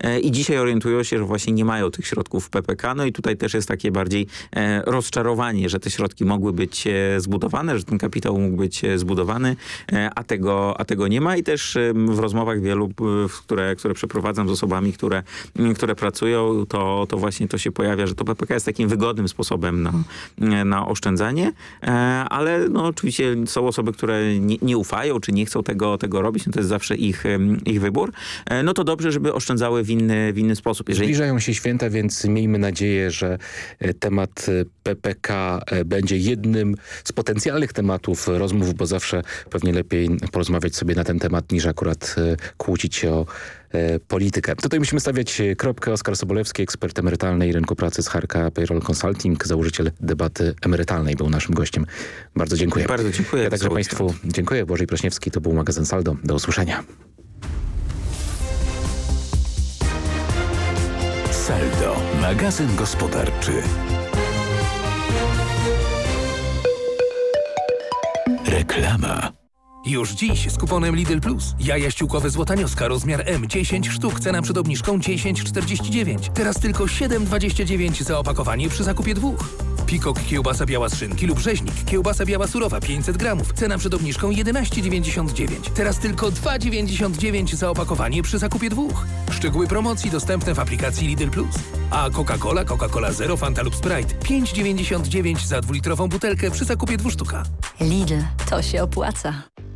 e, i dzisiaj orientują się, że właśnie nie mają tych środków w PPK, no i tutaj też jest takie bardziej e, rozczarowanie, że te środki mogły być e, zbudowane, że ten kapitał mógł być zbudowany, a tego, a tego nie ma. I też w rozmowach wielu, które, które przeprowadzam z osobami, które, które pracują, to, to właśnie to się pojawia, że to PPK jest takim wygodnym sposobem na, na oszczędzanie, ale no oczywiście są osoby, które nie, nie ufają, czy nie chcą tego, tego robić, no to jest zawsze ich, ich wybór. E, no to dobrze, żeby oszczędzały w inny, w inny sposób. Jeżeli... Zbliżają się święta, więc miejmy nadzieję, że e, temat PPK będzie jednym z potencjalnych tematów rozmów, bo zawsze pewnie lepiej porozmawiać sobie na ten temat, niż akurat kłócić się o E, politykę. Tutaj musimy stawiać e, kropkę. Oskar Sobolewski, ekspert emerytalny i rynku pracy z Harka Payroll Consulting, założyciel debaty emerytalnej był naszym gościem. Bardzo dziękuję. Bardzo dziękuję. Ja także Państwu dziękuję. Bożej Prośniewski, to był magazyn Saldo. Do usłyszenia. Saldo, magazyn gospodarczy. Reklama. Już dziś z kuponem Lidl Plus. Jaja ściółkowe złotanioska rozmiar M 10 sztuk, cena przed obniżką 10,49. Teraz tylko 7,29 za opakowanie przy zakupie dwóch. Pikok kiełbasa biała z szynki lub rzeźnik kiełbasa biała surowa 500 gramów. Cena przed obniżką 11,99. Teraz tylko 2,99 za opakowanie przy zakupie dwóch. Szczegóły promocji dostępne w aplikacji Lidl Plus. A Coca-Cola, Coca-Cola Zero, Fanta lub Sprite 5,99 za dwulitrową butelkę przy zakupie dwóch sztuka. Lidl, to się opłaca.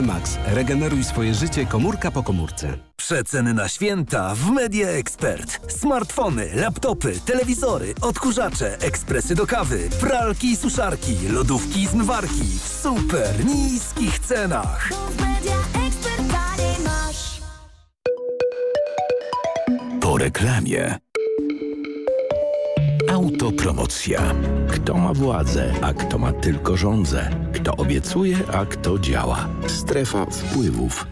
Max. Regeneruj swoje życie komórka po komórce. Najniższe ceny na święta w Media Expert. Smartfony, laptopy, telewizory, odkurzacze, ekspresy do kawy, pralki i suszarki, lodówki i zmywarki w super niskich cenach. Po reklamie. Autopromocja. Kto ma władzę, a kto ma tylko rządzę? Kto obiecuje, a kto działa? Strefa wpływów.